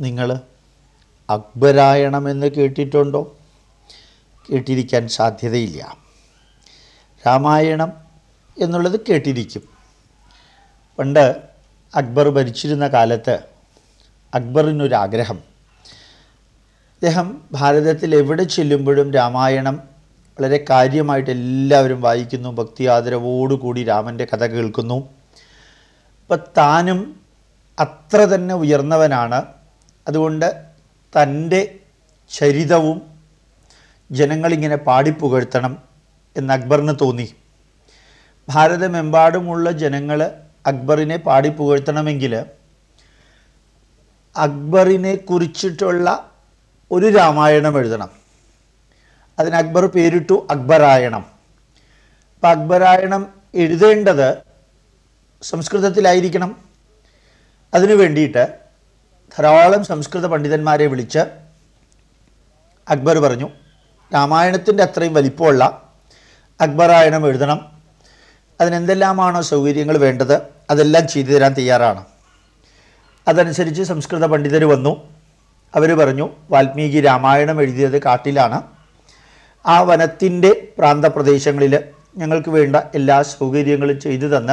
നിങ്ങൾ അക്ബരായണമെന്ന് കേട്ടിട്ടുണ്ടോ? കേട്ടിരിക്കാൻ സാധ്യതയില്ല. രാമായണം എന്നുള്ളത് കേട്ടിരിക്കും. പണ്ട് അക്ബർ ഭരിച്ചിരുന്ന കാലത്ത് അക്ബറിനൊരാഗ്രഹം. അദ്ദേഹം ഭാരതത്തിൽ എവിടെ ചെല്ലുമ്പോഴും രാമായണം വളരെ കാര്യമായിട്ട് എല്ലാവരും വായിക്കുന്നു ഭക്തി ആദരവോടുകൂടി രാമന്റെ കഥ കേൾക്കുന്നു. അപ്പം താനും അത്ര തന്നെ ഉയർന്നവനാണ് അതുകൊണ്ട് തന്റെ ചരിതവും ജനങ്ങളിങ്ങനെ പാടിപ്പുകഴ്ത്തണം എന്ന് അക്ബറിന് തോന്നി. ഭാരതമെമ്പാടുമുള്ള ജനങ്ങൾ അക്ബറിനെ പാടിപ്പുകഴ്ത്തണമെങ്കിൽ അക്ബറിനെ കുറിച്ചിട്ടുള്ള ഒരു രാമായണം എഴുതണം. അതിന് അക്ബർ പേരിട്ടു അക്ബരായണം. അപ്പം അക്ബരായണം എഴുതേണ്ടത് സംസ്കൃതത്തിലായിരിക്കണം. അതിനു വേണ്ടിയിട്ട് ധാരാളം സംസ്കൃത പണ്ഡിതന്മാരെ വിളിച്ച് അക്ബർ പറഞ്ഞു രാമായണത്തിന്റെ അത്രയും വലിപ്പമുള്ള അക്ബറായണം എഴുതണം. അതിനെന്തെല്ലാമാണോ സൗകര്യങ്ങൾ വേണ്ടത്? അതെല്ലാം ചെയ്തു തരാൻ തയ്യാറാണ്. അതനുസരിച്ച് സംസ്കൃത പണ്ഡിതർ വന്നു. അവർ പറഞ്ഞു വാൽമീകി രാമായണം എഴുതിയത് കാട്ടിലാണ്. ആ വനത്തിന്റെ പ്രാന്തപ്രദേശങ്ങളിൽ ഞങ്ങൾക്ക് വേണ്ട എല്ലാ സൗകര്യങ്ങളും ചെയ്തു തന്ന്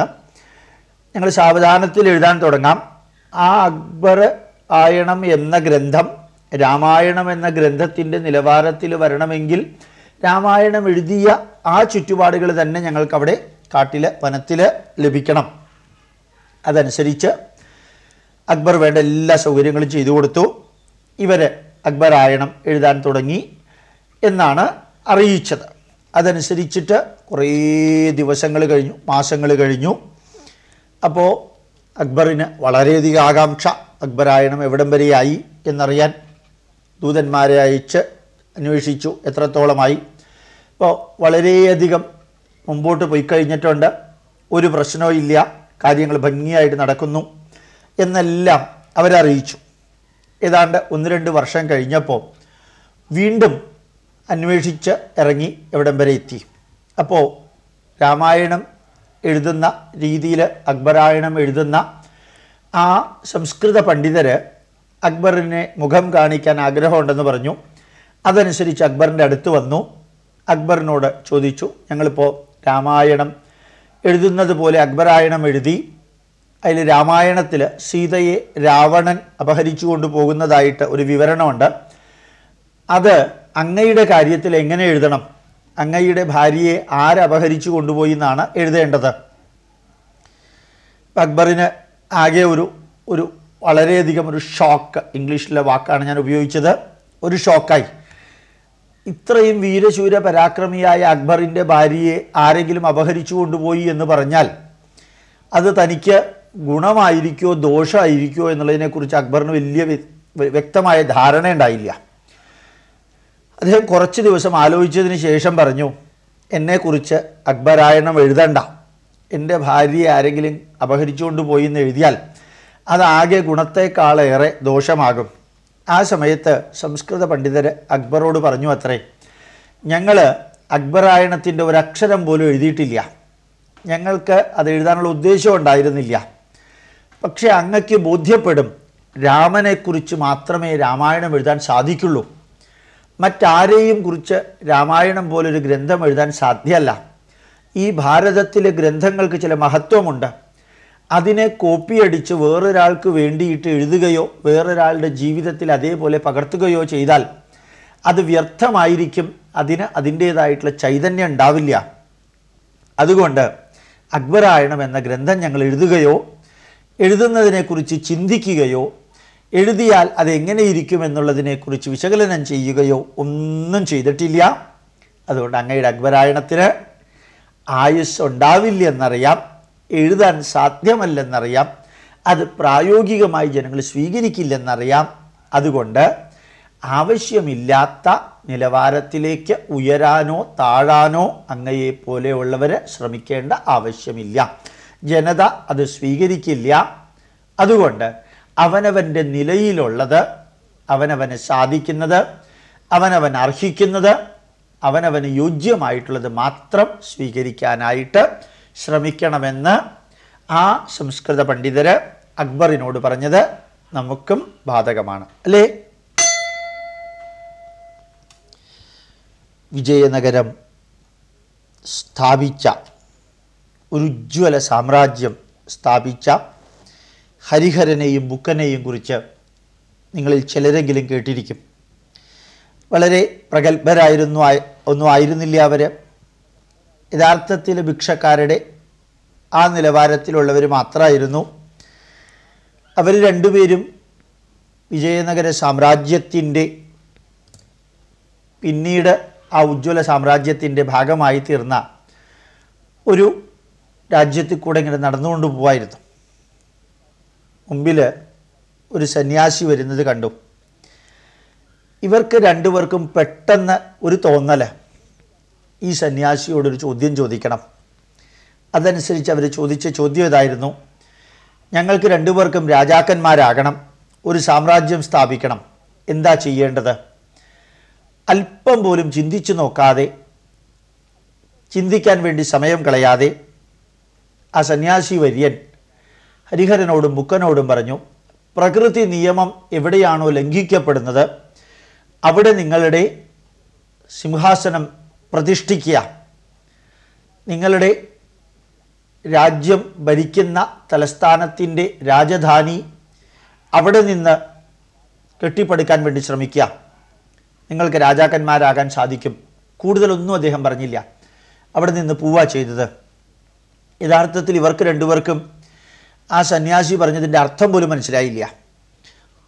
ഞങ്ങൾ സാവധാനത്തിൽ എഴുതാൻ തുടങ്ങാം. ആ അക്ബർ ആയണം എന്ന ഗ്രന്ഥം രാമായണം എന്ന ഗ്രന്ഥത്തിന്റെ നിലവാരത്തിൽ വരണമെങ്കിൽ രാമായണം എഴുതിയ ആ ചുറ്റുപാടുകൾ തന്നെ ഞങ്ങൾക്കവിടെ കാട്ടിൽ വനത്തിൽ ലഭിക്കണം. അതനുസരിച്ച് അക്ബർ വേണ്ട എല്ലാ സൗകര്യങ്ങളും ചെയ്തു കൊടുത്തു. ഇവർ അക്ബർ ആയണം എഴുതാൻ തുടങ്ങി എന്നാണ് അറിയിച്ചത്. അതനുസരിച്ചിട്ട് കുറേ ദിവസങ്ങൾ കഴിഞ്ഞു മാസങ്ങൾ കഴിഞ്ഞു. അപ്പോൾ അക്ബറിന് വളരെയധികം ആകാംക്ഷ. അക്ബറായണം എവിടം വരെയായി എന്നറിയാൻ ദൂതന്മാരെ അയച്ച് അന്വേഷിച്ചു എത്രത്തോളമായി. ഇപ്പോൾ വളരെയധികം മുമ്പോട്ട് പോയി കഴിഞ്ഞിട്ടുണ്ട്. ഒരു പ്രശ്നവും ഇല്ല. കാര്യങ്ങൾ ഭംഗിയായിട്ട് നടക്കുന്നു എന്നെല്ലാം അവരറിയിച്ചു. ഏതാണ്ട് ഒന്ന് രണ്ട് വർഷം കഴിഞ്ഞപ്പോൾ വീണ്ടും അന്വേഷിച്ച് ഇറങ്ങി എവിടം വരെ എത്തി. അപ്പോൾ രാമായണം എഴുതുന്ന രീതിയിൽ അക്ബരായണം എഴുതുന്ന ആ സംസ്കൃത പണ്ഡിതർ അക്ബറിനെ മുഖം കാണിക്കാൻ ആഗ്രഹമുണ്ടെന്ന് പറഞ്ഞു. അതനുസരിച്ച് അക്ബറിന്റെ അടുത്ത് വന്നു. അക്ബറിനോട് ചോദിച്ചു ഞങ്ങളിപ്പോൾ രാമായണം എഴുതുന്നത് പോലെ അക്ബരായണം എഴുതി അതിൽ രാമായണത്തിൽ സീതയെ രാവണൻ അപഹരിച്ചു കൊണ്ടുപോകുന്നതായിട്ട് ഒരു വിവരണമുണ്ട്. അത് അങ്ങയുടെ കാര്യത്തിൽ എങ്ങനെ എഴുതണം? അങ്ങയുടെ ഭാര്യയെ ആരപഹരിച്ചു കൊണ്ടുപോയി എന്നാണ് എഴുതേണ്ടത്. അക്ബറിന് ആകെ ഒരു ഒരു വളരെയധികം ഒരു ഷോക്ക് ഇംഗ്ലീഷിലെ വാക്കാണ് ഞാൻ ഉപയോഗിച്ചത്. ഒരു ഷോക്കായി ഇത്രയും വീരശൂര പരാക്രമിയായ അക്ബറിന്റെ ഭാര്യയെ ആരെങ്കിലും അപഹരിച്ചു കൊണ്ടുപോയി എന്ന് പറഞ്ഞാൽ അത് തനിക്ക് ഗുണമായിരിക്കോ ദോഷമായിരിക്കോ എന്നുള്ളതിനെക്കുറിച്ച് അക്ബറിന് വലിയ വ്യക്തമായ ധാരണ ഉണ്ടായില്ല. അദ്ദേഹം കുറച്ച് ദിവസം ആലോചിച്ചതിന് ശേഷം പറഞ്ഞു എന്നെക്കുറിച്ച് അക്ബരായണം എഴുതണ്ട. എന്റെ ഭാര്യയെ ആരെങ്കിലും അപഹരിച്ചുകൊണ്ട് പോയി എന്ന് എഴുതിയാൽ അതാകെ ഗുണത്തേക്കാളേറെ ദോഷമാകും. ആ സമയത്ത് സംസ്കൃത പണ്ഡിതർ അക്ബറോട് പറഞ്ഞു അത്രേ ഞങ്ങൾ ഒരു അക്ഷരം പോലും എഴുതിയിട്ടില്ല. ഞങ്ങൾക്ക് അത് എഴുതാനുള്ള ഉദ്ദേശം ഉണ്ടായിരുന്നില്ല. പക്ഷേ അങ്ങക്ക് ബോധ്യപ്പെടും രാമനെക്കുറിച്ച് മാത്രമേ രാമായണം എഴുതാൻ സാധിക്കുള്ളൂ. മറ്റാരെയും കുറിച്ച് രാമായണം പോലൊരു ഗ്രന്ഥം എഴുതാൻ സാധ്യമല്ല ഈ ഭാരതത്തിലെ ഗ്രന്ഥങ്ങൾക്ക് ചില മഹത്വമുണ്ട്. അതിനെ കോപ്പിയടിച്ച് വേറൊരാൾക്ക് വേണ്ടിയിട്ട് എഴുതുകയോ വേറൊരാളുടെ ജീവിതത്തിൽ അതേപോലെ പകർത്തുകയോ ചെയ്താൽ അത് വ്യർത്ഥമായിരിക്കും അതിന് അതിന്റേതായിട്ടുള്ള ചൈതന്യം ഉണ്ടാവില്ല. അതുകൊണ്ട് അക്ബരായണം എന്ന ഗ്രന്ഥം ഞങ്ങൾ എഴുതുകയോ എഴുതുന്നതിനെക്കുറിച്ച് ചിന്തിക്കുകയോ എഴുതിയാൽ അതെങ്ങനെ ഇരിക്കും എന്നുള്ളതിനെക്കുറിച്ച് വിശകലനം ചെയ്യുകയോ ഒന്നും ചെയ്തിട്ടില്ല. അതുകൊണ്ട് അങ്ങയുടെ അക്ബരായണത്തിന് ആയുസ് ഉണ്ടാവില്ലെന്നറിയാം എഴുതാൻ സാധ്യമല്ലെന്നറിയാം അത് പ്രായോഗികമായി ജനങ്ങൾ സ്വീകരിക്കില്ലെന്നറിയാം. അതുകൊണ്ട് ആവശ്യമില്ലാത്ത നിലവാരത്തിലേക്ക് ഉയരാനോ താഴാനോ അങ്ങയെ പോലെയുള്ളവർ ശ്രമിക്കേണ്ട ആവശ്യമില്ല. ജനത അത് സ്വീകരിക്കില്ല. അതുകൊണ്ട് അവനവന്റെ നിലയിലുള്ളത് അവനവന് സാധിക്കുന്നത് അവനവൻ അർഹിക്കുന്നത് അവനവന് യോജ്യമായിട്ടുള്ളത് മാത്രം സ്വീകരിക്കാനായിട്ട് ശ്രമിക്കണമെന്ന് ആ സംസ്കൃത പണ്ഡിതർ അക്ബറിനോട് പറഞ്ഞത് നമുക്കും ബാധകമാണ്. അല്ലേ? വിജയനഗരം സ്ഥാപിച്ച ഒരു ഉജ്ജ്വല സാമ്രാജ്യം സ്ഥാപിച്ച ഹരിഹരനെയും ബുക്കനെയും കുറിച്ച് നിങ്ങളിൽ ചിലരെങ്കിലും കേട്ടിരിക്കും. വളരെ പ്രഗത്ഭരായിരുന്നു ഒന്നും ആയിരുന്നില്ല അവർ യഥാർത്ഥത്തിൽ ഭിക്ഷക്കാരുടെ ആ നിലവാരത്തിലുള്ളവർ മാത്രമായിരുന്നു അവർ രണ്ടുപേരും വിജയനഗര സാമ്രാജ്യത്തിന്റെ പിന്നീട് ആ ഉജ്ജ്വല സാമ്രാജ്യത്തിന്റെ ഭാഗമായി തീർന്ന ഒരു രാജ്യത്തിൽ കൂടെ ഇങ്ങനെ നടന്നുകൊണ്ട് പോവായിരുന്നു. മുമ്പിൽ ഒരു സന്യാസി വരുന്നത് കണ്ടു. ഇവർക്ക് രണ്ടുപേർക്കും പെട്ടെന്ന് ഒരു തോന്നൽ ഈ സന്യാസിയോടൊരു ചോദ്യം ചോദിക്കണം. അതനുസരിച്ച് അവർ ചോദിച്ച ചോദ്യം ഇതായിരുന്നു. ഞങ്ങൾക്ക് രണ്ടുപേർക്കും രാജാക്കന്മാരാകണം. ഒരു സാമ്രാജ്യം സ്ഥാപിക്കണം. എന്താ ചെയ്യേണ്ടത്? അല്പം പോലും ചിന്തിച്ചു നോക്കാതെ ചിന്തിക്കാൻ വേണ്ടി സമയം കളയാതെ ആ സന്യാസി വര്യൻ ഹരിഹരനോടും മുക്കനോടും പറഞ്ഞു പ്രകൃതി നിയമം എവിടെയാണോ ലംഘിക്കപ്പെടുന്നത്? അവിടെ നിങ്ങളുടെ സിംഹാസനം പ്രതിഷ്ഠിക്കുക. നിങ്ങളുടെ രാജ്യം ഭരിക്കുന്ന തലസ്ഥാനത്തിന്റെ രാജധാനി അവിടെ നിന്ന് കെട്ടിപ്പടുക്കാൻ വേണ്ടി ശ്രമിക്കുക. നിങ്ങൾക്ക് രാജാക്കന്മാരാകാൻ സാധിക്കും. കൂടുതലൊന്നും അദ്ദേഹം പറഞ്ഞില്ല. അവിടെ നിന്ന് പോവുക ചെയ്തത്. യഥാർത്ഥത്തിൽ ഇവർക്ക് രണ്ടുപേർക്കും ആ സന്യാസി പറഞ്ഞതിന്റെ അർത്ഥം പോലും മനസ്സിലായില്ല.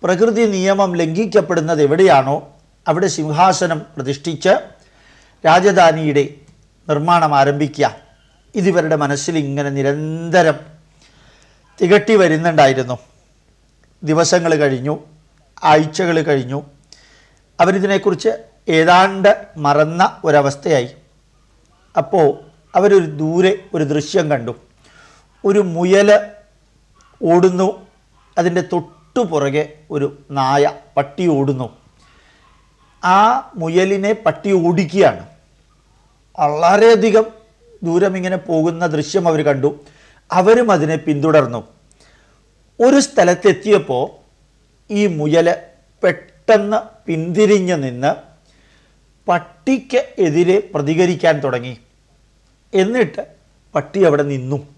പ്രകൃതി നിയമം ലംഘിക്കപ്പെടുന്നത് എവിടെയാണോ അവിടെ സിംഹാസനം പ്രതിഷ്ഠിച്ച് രാജധാനിയുടെ നിർമ്മാണം ആരംഭിക്കുക. ഇതിവരുടെ മനസ്സിൽ ഇങ്ങനെ നിരന്തരം തികട്ടി വരുന്നുണ്ടായിരുന്നു. ദിവസങ്ങൾ കഴിഞ്ഞു ആഴ്ചകൾ കഴിഞ്ഞു. അവരിതിനെക്കുറിച്ച് ഏതാണ്ട് മറന്ന ഒരവസ്ഥയായി. അപ്പോൾ അവരൊരു ദൂരെ ഒരു ദൃശ്യം കണ്ടു. ഒരു മുയൽ ഓടുന്നു അതിന്റെ തൊട്ടു പുറകെ ഒരു നായ പട്ടി ഓടുന്നു. ആ മുയലിനെ പട്ടി ഓടിക്കുകയാണ്. വളരെയധികം ദൂരം ഇങ്ങനെ പോകുന്ന ദൃശ്യം അവർ കണ്ടു. അവരും അതിനെ പിന്തുടർന്നു. ഒരു സ്ഥലത്തെത്തിയപ്പോൾ ഈ മുയൽ പെട്ടെന്ന് പിന്തിരിഞ്ഞ് നിന്ന് പട്ടിക്ക് എതിരെ പ്രതികരിക്കാൻ തുടങ്ങി. എന്നിട്ട് പട്ടി അവിടെ നിന്നു.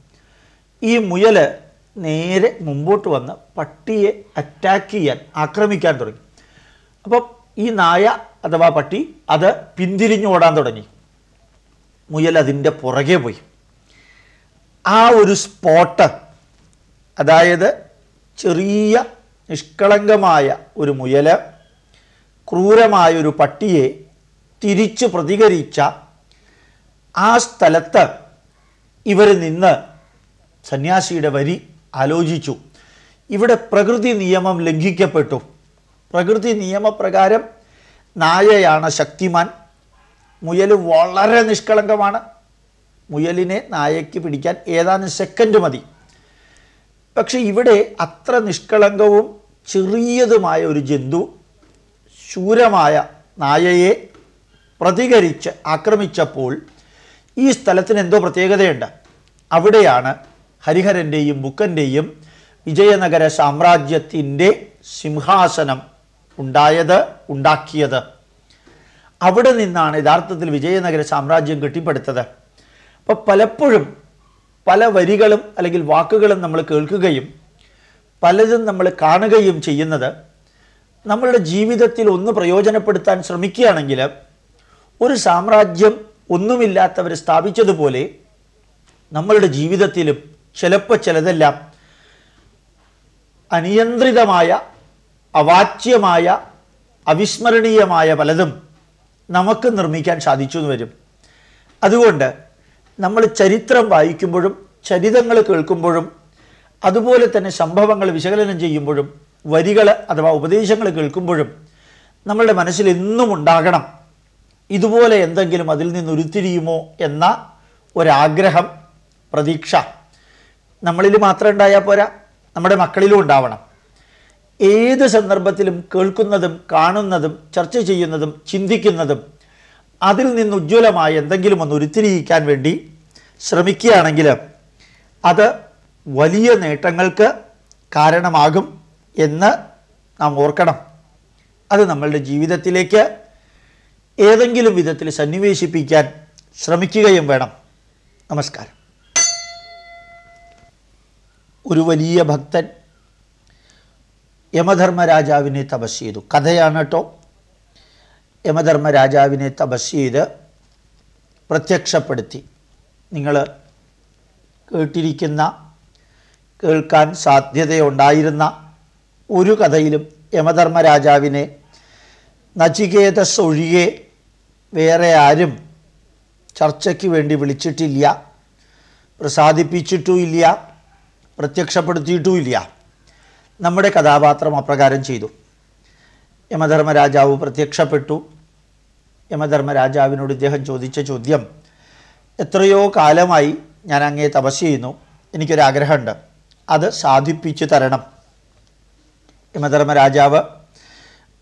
ഈ മുയൽ നേരെ മുമ്പോട്ട് വന്ന് പട്ടിയെ അറ്റാക്ക് ചെയ്യാൻ ആക്രമിക്കാൻ തുടങ്ങി. അപ്പം ഈ നായ അഥവാ പട്ടി അത് പിന്തിരിഞ്ഞു ഓടാൻ തുടങ്ങി. മുയൽ അതിന്റെ പുറകെ പോയി. ആ ഒരു സ്പോട്ട് അതായത് ചെറിയ നിഷ്കളങ്കമായ ഒരു മുയൽ ക്രൂരമായ ഒരു പട്ടിയെ തിരിച്ചു പ്രതികരിച്ച ആ സ്ഥലത്ത് ഇവർ നിന്ന് സന്യാസിയുടെ വരി ആലോചിച്ചു. ഇവിടെ പ്രകൃതി നിയമം ലംഘിക്കപ്പെട്ടു. പ്രകൃതി നിയമപ്രകാരം നായയാണ് ശക്തിമാൻ. മുയൽ വളരെ നിഷ്കളങ്കമാണ്. മുയലിനെ നായയ്ക്ക് പിടിക്കാൻ ഏതാനും സെക്കൻഡ് മതി. പക്ഷെ ഇവിടെ അത്ര നിഷ്കളങ്കവും ചെറിയതുമായ ഒരു ജന്തു ശൂരമായ നായയെ പ്രതികരിച്ച് ആക്രമിച്ചപ്പോൾ ഈ സ്ഥലത്തിന് എന്തോ പ്രത്യേകതയുണ്ട്. അവിടെയാണ് ഹരിഹരന്റെയും ബുക്കന്റെയും വിജയനഗര സാമ്രാജ്യത്തിന്റെ സിംഹാസനം ഉണ്ടായത് ഉണ്ടാക്കിയത്. അവിടെ നിന്നാണ് യഥാർത്ഥത്തിൽ വിജയനഗര സാമ്രാജ്യം കെട്ടിപ്പടുത്തത്. അപ്പോൾ പലപ്പോഴും പല വരികളും അല്ലെങ്കിൽ വാക്കുകളും നമ്മൾ കേൾക്കുകയും പലതും നമ്മൾ കാണുകയും ചെയ്യുന്നത് നമ്മളുടെ ജീവിതത്തിൽ ഒന്ന് പ്രയോജനപ്പെടുത്താൻ ശ്രമിക്കുകയാണെങ്കിൽ ഒരു സാമ്രാജ്യം ഒന്നുമില്ലാത്തവർ സ്ഥാപിച്ചതുപോലെ നമ്മളുടെ ജീവിതത്തിലും ചിലപ്പോൾ ചിലതെല്ലാം അനിയന്ത്രിതമായ അവാച്യമായ അവിസ്മരണീയമായ പലതും നമുക്ക് നിർമ്മിക്കാൻ സാധിച്ചു എന്ന് വരും. അതുകൊണ്ട് നമ്മൾ ചരിത്രം വായിക്കുമ്പോഴും ചരിതങ്ങൾ കേൾക്കുമ്പോഴും അതുപോലെ തന്നെ സംഭവങ്ങൾ വിശകലനം ചെയ്യുമ്പോഴും വരികൾ അഥവാ ഉപദേശങ്ങൾ കേൾക്കുമ്പോഴും നമ്മളുടെ മനസ്സിൽ എന്നും ഉണ്ടാകണം. ഇതുപോലെ എന്തെങ്കിലും അതിൽ നിന്ന് ഉരുത്തിരിയുമോ എന്ന ഒരാഗ്രഹം പ്രതീക്ഷ നമ്മളിൽ മാത്രം ഉണ്ടായാൽ പോരാ. നമ്മുടെ മക്കളിലും ഉണ്ടാവണം. ഏത് സന്ദർഭത്തിലും കേൾക്കുന്നതും കാണുന്നതും ചർച്ച ചെയ്യുന്നതും ചിന്തിക്കുന്നതും അതിൽ നിന്ന് ഉജ്ജ്വലമായ എന്തെങ്കിലും ഒന്ന് ഉരുത്തിരിയിക്കാൻ വേണ്ടി ശ്രമിക്കുകയാണെങ്കിൽ അത് വലിയ നേട്ടങ്ങൾക്ക് കാരണമാകും എന്ന് നാം ഓർക്കണം. അത് നമ്മളുടെ ജീവിതത്തിലേക്ക് ഏതെങ്കിലും വിധത്തിൽ സന്നിവേശിപ്പിക്കാൻ ശ്രമിക്കുകയും വേണം. നമസ്കാരം. ഒരു വലിയ ഭക്തൻ യമധർമ്മരാജാവിനെ തപസ് ചെയ്തു. കഥയാണ് കേട്ടോ യമധർമ്മരാജാവിനെ തപസ് ചെയ്ത് പ്രത്യക്ഷപ്പെടുത്തി. നിങ്ങൾ കേട്ടിരിക്കുന്ന കേൾക്കാൻ സാധ്യതയുണ്ടായിരുന്ന ഒരു കഥയിലും യമധർമ്മരാജാവിനെ നചികേതസ് ഒഴികെ വേറെ ആരും ചർച്ചയ്ക്ക് വേണ്ടി വിളിച്ചിട്ടില്ല. പ്രസാദിപ്പിച്ചിട്ടുമില്ല പ്രത്യക്ഷപ്പെടുത്തിയിട്ടുമില്ല നമ്മുടെ കഥാപാത്രം അപ്രകാരം ചെയ്തു. യമധർമ്മരാജാവ് പ്രത്യക്ഷപ്പെട്ടു. യമധർമ്മരാജാവിനോട് ഇദ്ദേഹം ചോദിച്ച ചോദ്യം എത്രയോ കാലമായി ഞാൻ അങ്ങേ തപസ് ചെയ്യുന്നു. എനിക്കൊരാഗ്രഹമുണ്ട്. അത് സാധിപ്പിച്ചു തരണം. യമധർമ്മരാജാവ്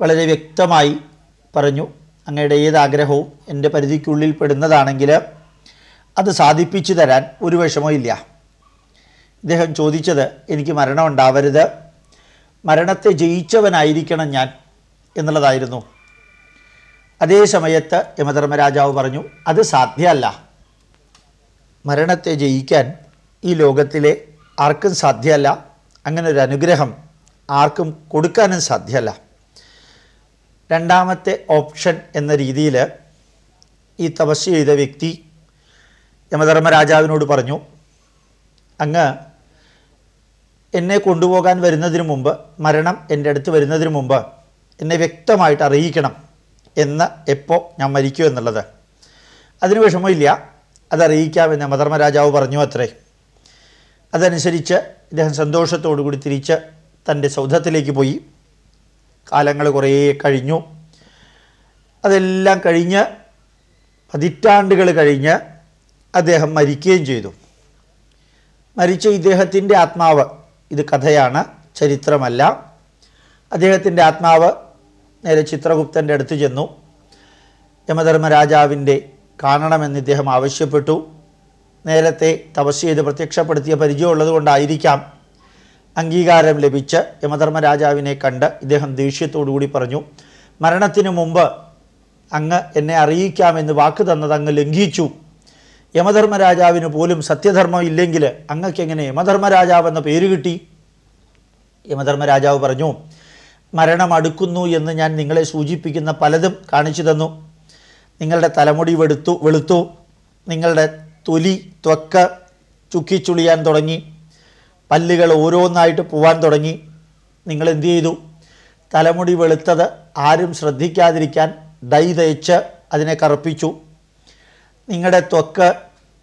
വളരെ വ്യക്തമായി പറഞ്ഞു അങ്ങയുടെ ഏത് ആഗ്രഹവും എന്റെ പരിധിക്കുള്ളിൽ പെടുന്നതാണെങ്കിൽ അത് സാധിപ്പിച്ചു തരാൻ ഒരു വിഷമവും ഇല്ല ഇദ്ദേഹം ചോദിച്ചത് എനിക്ക് മരണം ഉണ്ടാവരുത് മരണത്തെ ജയിച്ചവനായിരിക്കണം ഞാൻ എന്നുള്ളതായിരുന്നു. അതേ സമയത്ത് യമധർമ്മരാജാവ് പറഞ്ഞു അത് സാധ്യമല്ല. മരണത്തെ ജയിക്കാൻ ഈ ലോകത്തിലെ ആർക്കും സാധ്യമല്ല. അങ്ങനെ ഒരു അനുഗ്രഹം ആർക്കും കൊടുക്കാനും സാധ്യമല്ല. രണ്ടാമത്തെ ഓപ്ഷൻ എന്ന രീതിയിൽ ഈ തപസ് ചെയ്ത വ്യക്തി യമധർമ്മരാജാവിനോട് പറഞ്ഞു അങ്ങ് എന്നെ കൊണ്ടുപോകാൻ വരുന്നതിന് മുമ്പ് മരണം എന്റെ അടുത്ത് വരുന്നതിന് മുമ്പ് എന്നെ വ്യക്തമായിട്ട് അറിയിക്കണം എന്ന് എപ്പോൾ ഞാൻ മരിക്കൂ എന്നുള്ളത്. അതിന് വിഷമമില്ല. അതറിയിക്കാമെന്ന് യമധർമ്മരാജാവ് പറഞ്ഞു അത്രേ. അതനുസരിച്ച് ഇദ്ദേഹം സന്തോഷത്തോടു കൂടി തിരിച്ച് തന്റെ സൗധത്തിലേക്ക് പോയി. കാലങ്ങൾ കുറേ കഴിഞ്ഞു. അതെല്ലാം കഴിഞ്ഞ് പതിറ്റാണ്ടുകൾ കഴിഞ്ഞ് അദ്ദേഹം മരിക്കുകയും ചെയ്തു. മരിച്ച ഇദ്ദേഹത്തിന്റെ ആത്മാവ് ഇത് കഥയാണ് ചരിത്രമല്ല. അദ്ദേഹത്തിന്റെ ആത്മാവ് നേരെ ചിത്രഗുപ്തന്റെ അടുത്ത് ചെന്നു. യമധർമ്മരാജാവിന്റെ കാണണമെന്ന് ഇദ്ദേഹം ആവശ്യപ്പെട്ടു. നേരത്തെ തപസ് ചെയ്ത് പ്രത്യക്ഷപ്പെടുത്തിയ പരിചയമുള്ളത് കൊണ്ടായിരിക്കാം അംഗീകാരം ലഭിച്ച് യമധർമ്മരാജാവിനെ കണ്ട് ഇദ്ദേഹം ദേഷ്യത്തോടുകൂടി പറഞ്ഞു മരണത്തിനു മുമ്പ് അങ്ങ് എന്നെ അറിയിക്കാമെന്ന് വാക്ക് തന്നത് അങ്ങ് ലംഘിച്ചു. യമധർമ്മരാജാവിന് പോലും സത്യധർമ്മം ഇല്ലെങ്കിൽ അങ്ങക്ക് എങ്ങനെ യമധർമ്മരാജാവ് എന്ന പേര് കിട്ടി? യമധർമ്മരാജാവ് പറഞ്ഞു മരണം അടുക്കുന്നു എന്ന് ഞാൻ നിങ്ങളെ സൂചിപ്പിക്കുന്ന പലതും കാണിച്ചു തന്നു. നിങ്ങളുടെ തലമുടി വെടുത്തു വെളുത്തു. നിങ്ങളുടെ തൊലി ത്വക്ക് ചുക്കിച്ചുളിയാൻ തുടങ്ങി. പല്ലുകൾ ഓരോന്നായിട്ട് പോവാൻ തുടങ്ങി. നിങ്ങൾ എന്തു ചെയ്തു? തലമുടി വെളുത്തത് ആരും ശ്രദ്ധിക്കാതിരിക്കാൻ ഡൈ തയ്ച്ച് അതിനെ കറുപ്പിച്ചു. നിങ്ങളുടെ ത്വക്ക്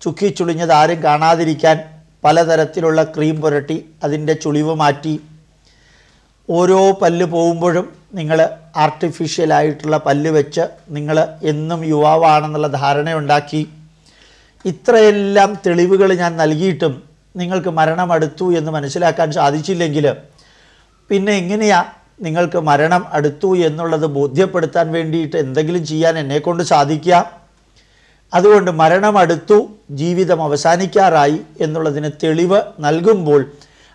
ചുക്കിച്ചുളിഞ്ഞത് ആരും കാണാതിരിക്കാൻ പലതരത്തിലുള്ള ക്രീം പുരട്ടി അതിന്റെ ചുളിവ് മാറ്റി. ഓരോ പല്ല് പോകുമ്പോഴും നിങ്ങൾ ആർട്ടിഫിഷ്യലായിട്ടുള്ള പല്ല് വെച്ച് നിങ്ങൾ എന്നും യുവാവാണെന്നുള്ള ധാരണയുണ്ടാക്കി. ഇത്രയെല്ലാം തെളിവുകൾ ഞാൻ നൽകിയിട്ടും നിങ്ങൾക്ക് മരണം അടുത്തു എന്ന് മനസ്സിലാക്കാൻ സാധിച്ചില്ലെങ്കിൽ പിന്നെ എങ്ങനെയാ നിങ്ങൾക്ക് മരണം അടുത്തു എന്നുള്ളത് ബോധ്യപ്പെടുത്താൻ വേണ്ടിയിട്ട് എന്തെങ്കിലും ചെയ്യാൻ എന്നെക്കൊണ്ട് സാധിക്കുക? അതുകൊണ്ട് മരണം അടുത്തു ജീവിതം അവസാനിക്കാറായി എന്നുള്ളതിന് തെളിവ് നൽകുമ്പോൾ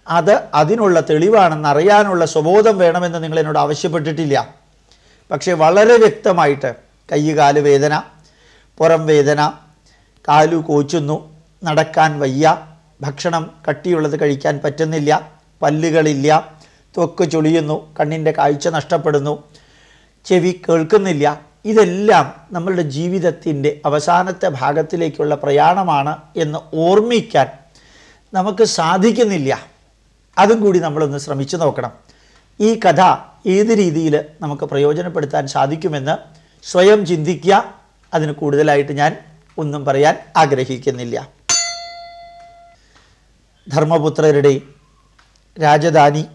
അത് അതിനുള്ള തെളിവാണെന്ന് അറിയാനുള്ള സ്വബോധം വേണമെന്ന് നിങ്ങൾ എന്നോട് ആവശ്യപ്പെട്ടിട്ടില്ല. പക്ഷേ വളരെ വ്യക്തമായിട്ട് കൈകാൽ വേദന പുറം വേദന കാലു കോച്ചുന്നു നടക്കാൻ വയ്യ ഭക്ഷണം കട്ടിയുള്ളത് കഴിക്കാൻ പറ്റുന്നില്ല പല്ലുകളില്ല ത്വക്ക് ചൊളിയുന്നു കണ്ണിന്റെ കാഴ്ച നഷ്ടപ്പെടുന്നു ചെവി കേൾക്കുന്നില്ല ഇതെല്ലാം നമ്മളുടെ ജീവിതത്തിന്റെ അവസാനത്തെ ഭാഗത്തിലേക്കുള്ള പ്രയാണമാണ് എന്ന് ഓർമ്മിക്കാൻ നമുക്ക് സാധിക്കുന്നില്ല. അതും കൂടി നമ്മളൊന്ന് ശ്രമിച്ചു നോക്കണം. ഈ കഥ ഏത് രീതിയിൽ നമുക്ക് പ്രയോജനപ്പെടുത്താൻ സാധിക്കുമെന്ന് സ്വയം ചിന്തിക്കുക. അതിന് കൂടുതലായിട്ട് ഞാൻ ഒന്നും പറയാൻ ആഗ്രഹിക്കുന്നില്ല. ധർമ്മപുത്രരുടെ രാജധാനി.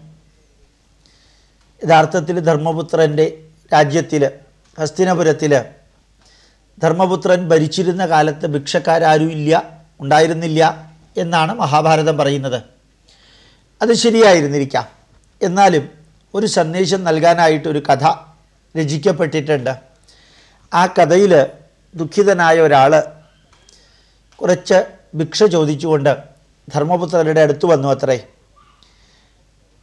യഥാർത്ഥത്തിൽ ധർമ്മപുത്രന്റെ രാജ്യത്തിൽ ഹസ്തിനപുരത്തിൽ ധർമ്മപുത്രൻ ഭരിച്ചിരുന്ന കാലത്ത് ഭിക്ഷക്കാരും ഇല്ല ഉണ്ടായിരുന്നില്ല എന്നാണ് മഹാഭാരതം പറയുന്നത്. അത് ശരിയായിരുന്നിരിക്കാം. എന്നാലും ഒരു സന്ദേശം നൽകാനായിട്ട് ഒരു കഥ രചിക്കപ്പെട്ടിട്ടുണ്ട്. ആ കഥയിൽ ദുഃഖിതനായ ഒരാൾ കുറച്ച് ഭിക്ഷ ചോദിച്ചുകൊണ്ട് ധർമ്മപുത്രരുടെ അടുത്ത് വന്നു അത്രേ.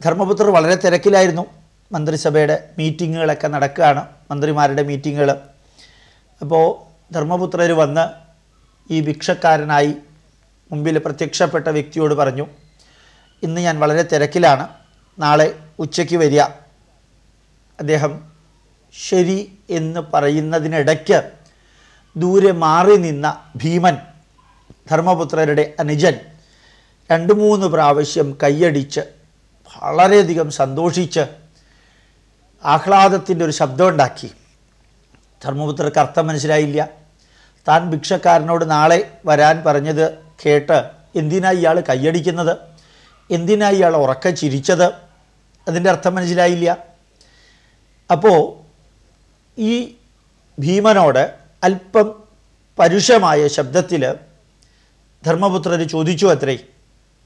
ധർമ്മപുത്രർ വളരെ തിരക്കിലായിരുന്നു. മന്ത്രിസഭയുടെ മീറ്റിങ്ങുകളൊക്കെ നടക്കുകയാണ് മന്ത്രിമാരുടെ മീറ്റിങ്ങുകൾ അപ്പോൾ ധർമ്മപുത്രർ വന്ന് ഈ ഭിക്ഷക്കാരനായി മുമ്പിൽ പ്രത്യക്ഷപ്പെട്ട വ്യക്തിയോട് പറഞ്ഞു ഇന്ന് ഞാൻ വളരെ തിരക്കിലാണ് നാളെ ഉച്ചയ്ക്ക് വരിക. അദ്ദേഹം ശരി എന്ന് പറയുന്നതിനിടയ്ക്ക് ദൂരെ മാറി നിന്ന ഭീമൻ ധർമ്മപുത്രരുടെ അനുജൻ രണ്ട് മൂന്ന് പ്രാവശ്യം കൈയടിച്ച് വളരെയധികം സന്തോഷിച്ച് ആഹ്ലാദത്തിന്റെ ഒരു ശബ്ദമുണ്ടാക്കി. ധർമ്മപുത്രർക്ക് അർത്ഥം മനസ്സിലായില്ല. താൻ ഭിക്ഷക്കാരനോട് നാളെ വരാൻ പറഞ്ഞത് കേട്ട് എന്തിനാ ഇയാൾ കൈയടിക്കുന്നത് എന്തിനാ ഇയാൾ ഉറക്ക ചിരിച്ചത്? അതിന്റെ അർത്ഥം മനസ്സിലായില്ല. അപ്പോൾ ഈ ഭീമനോട് അല്പം പരുഷമായ ശബ്ദത്തിൽ ധർമ്മപുത്രർ ചോദിച്ചു അത്രേ.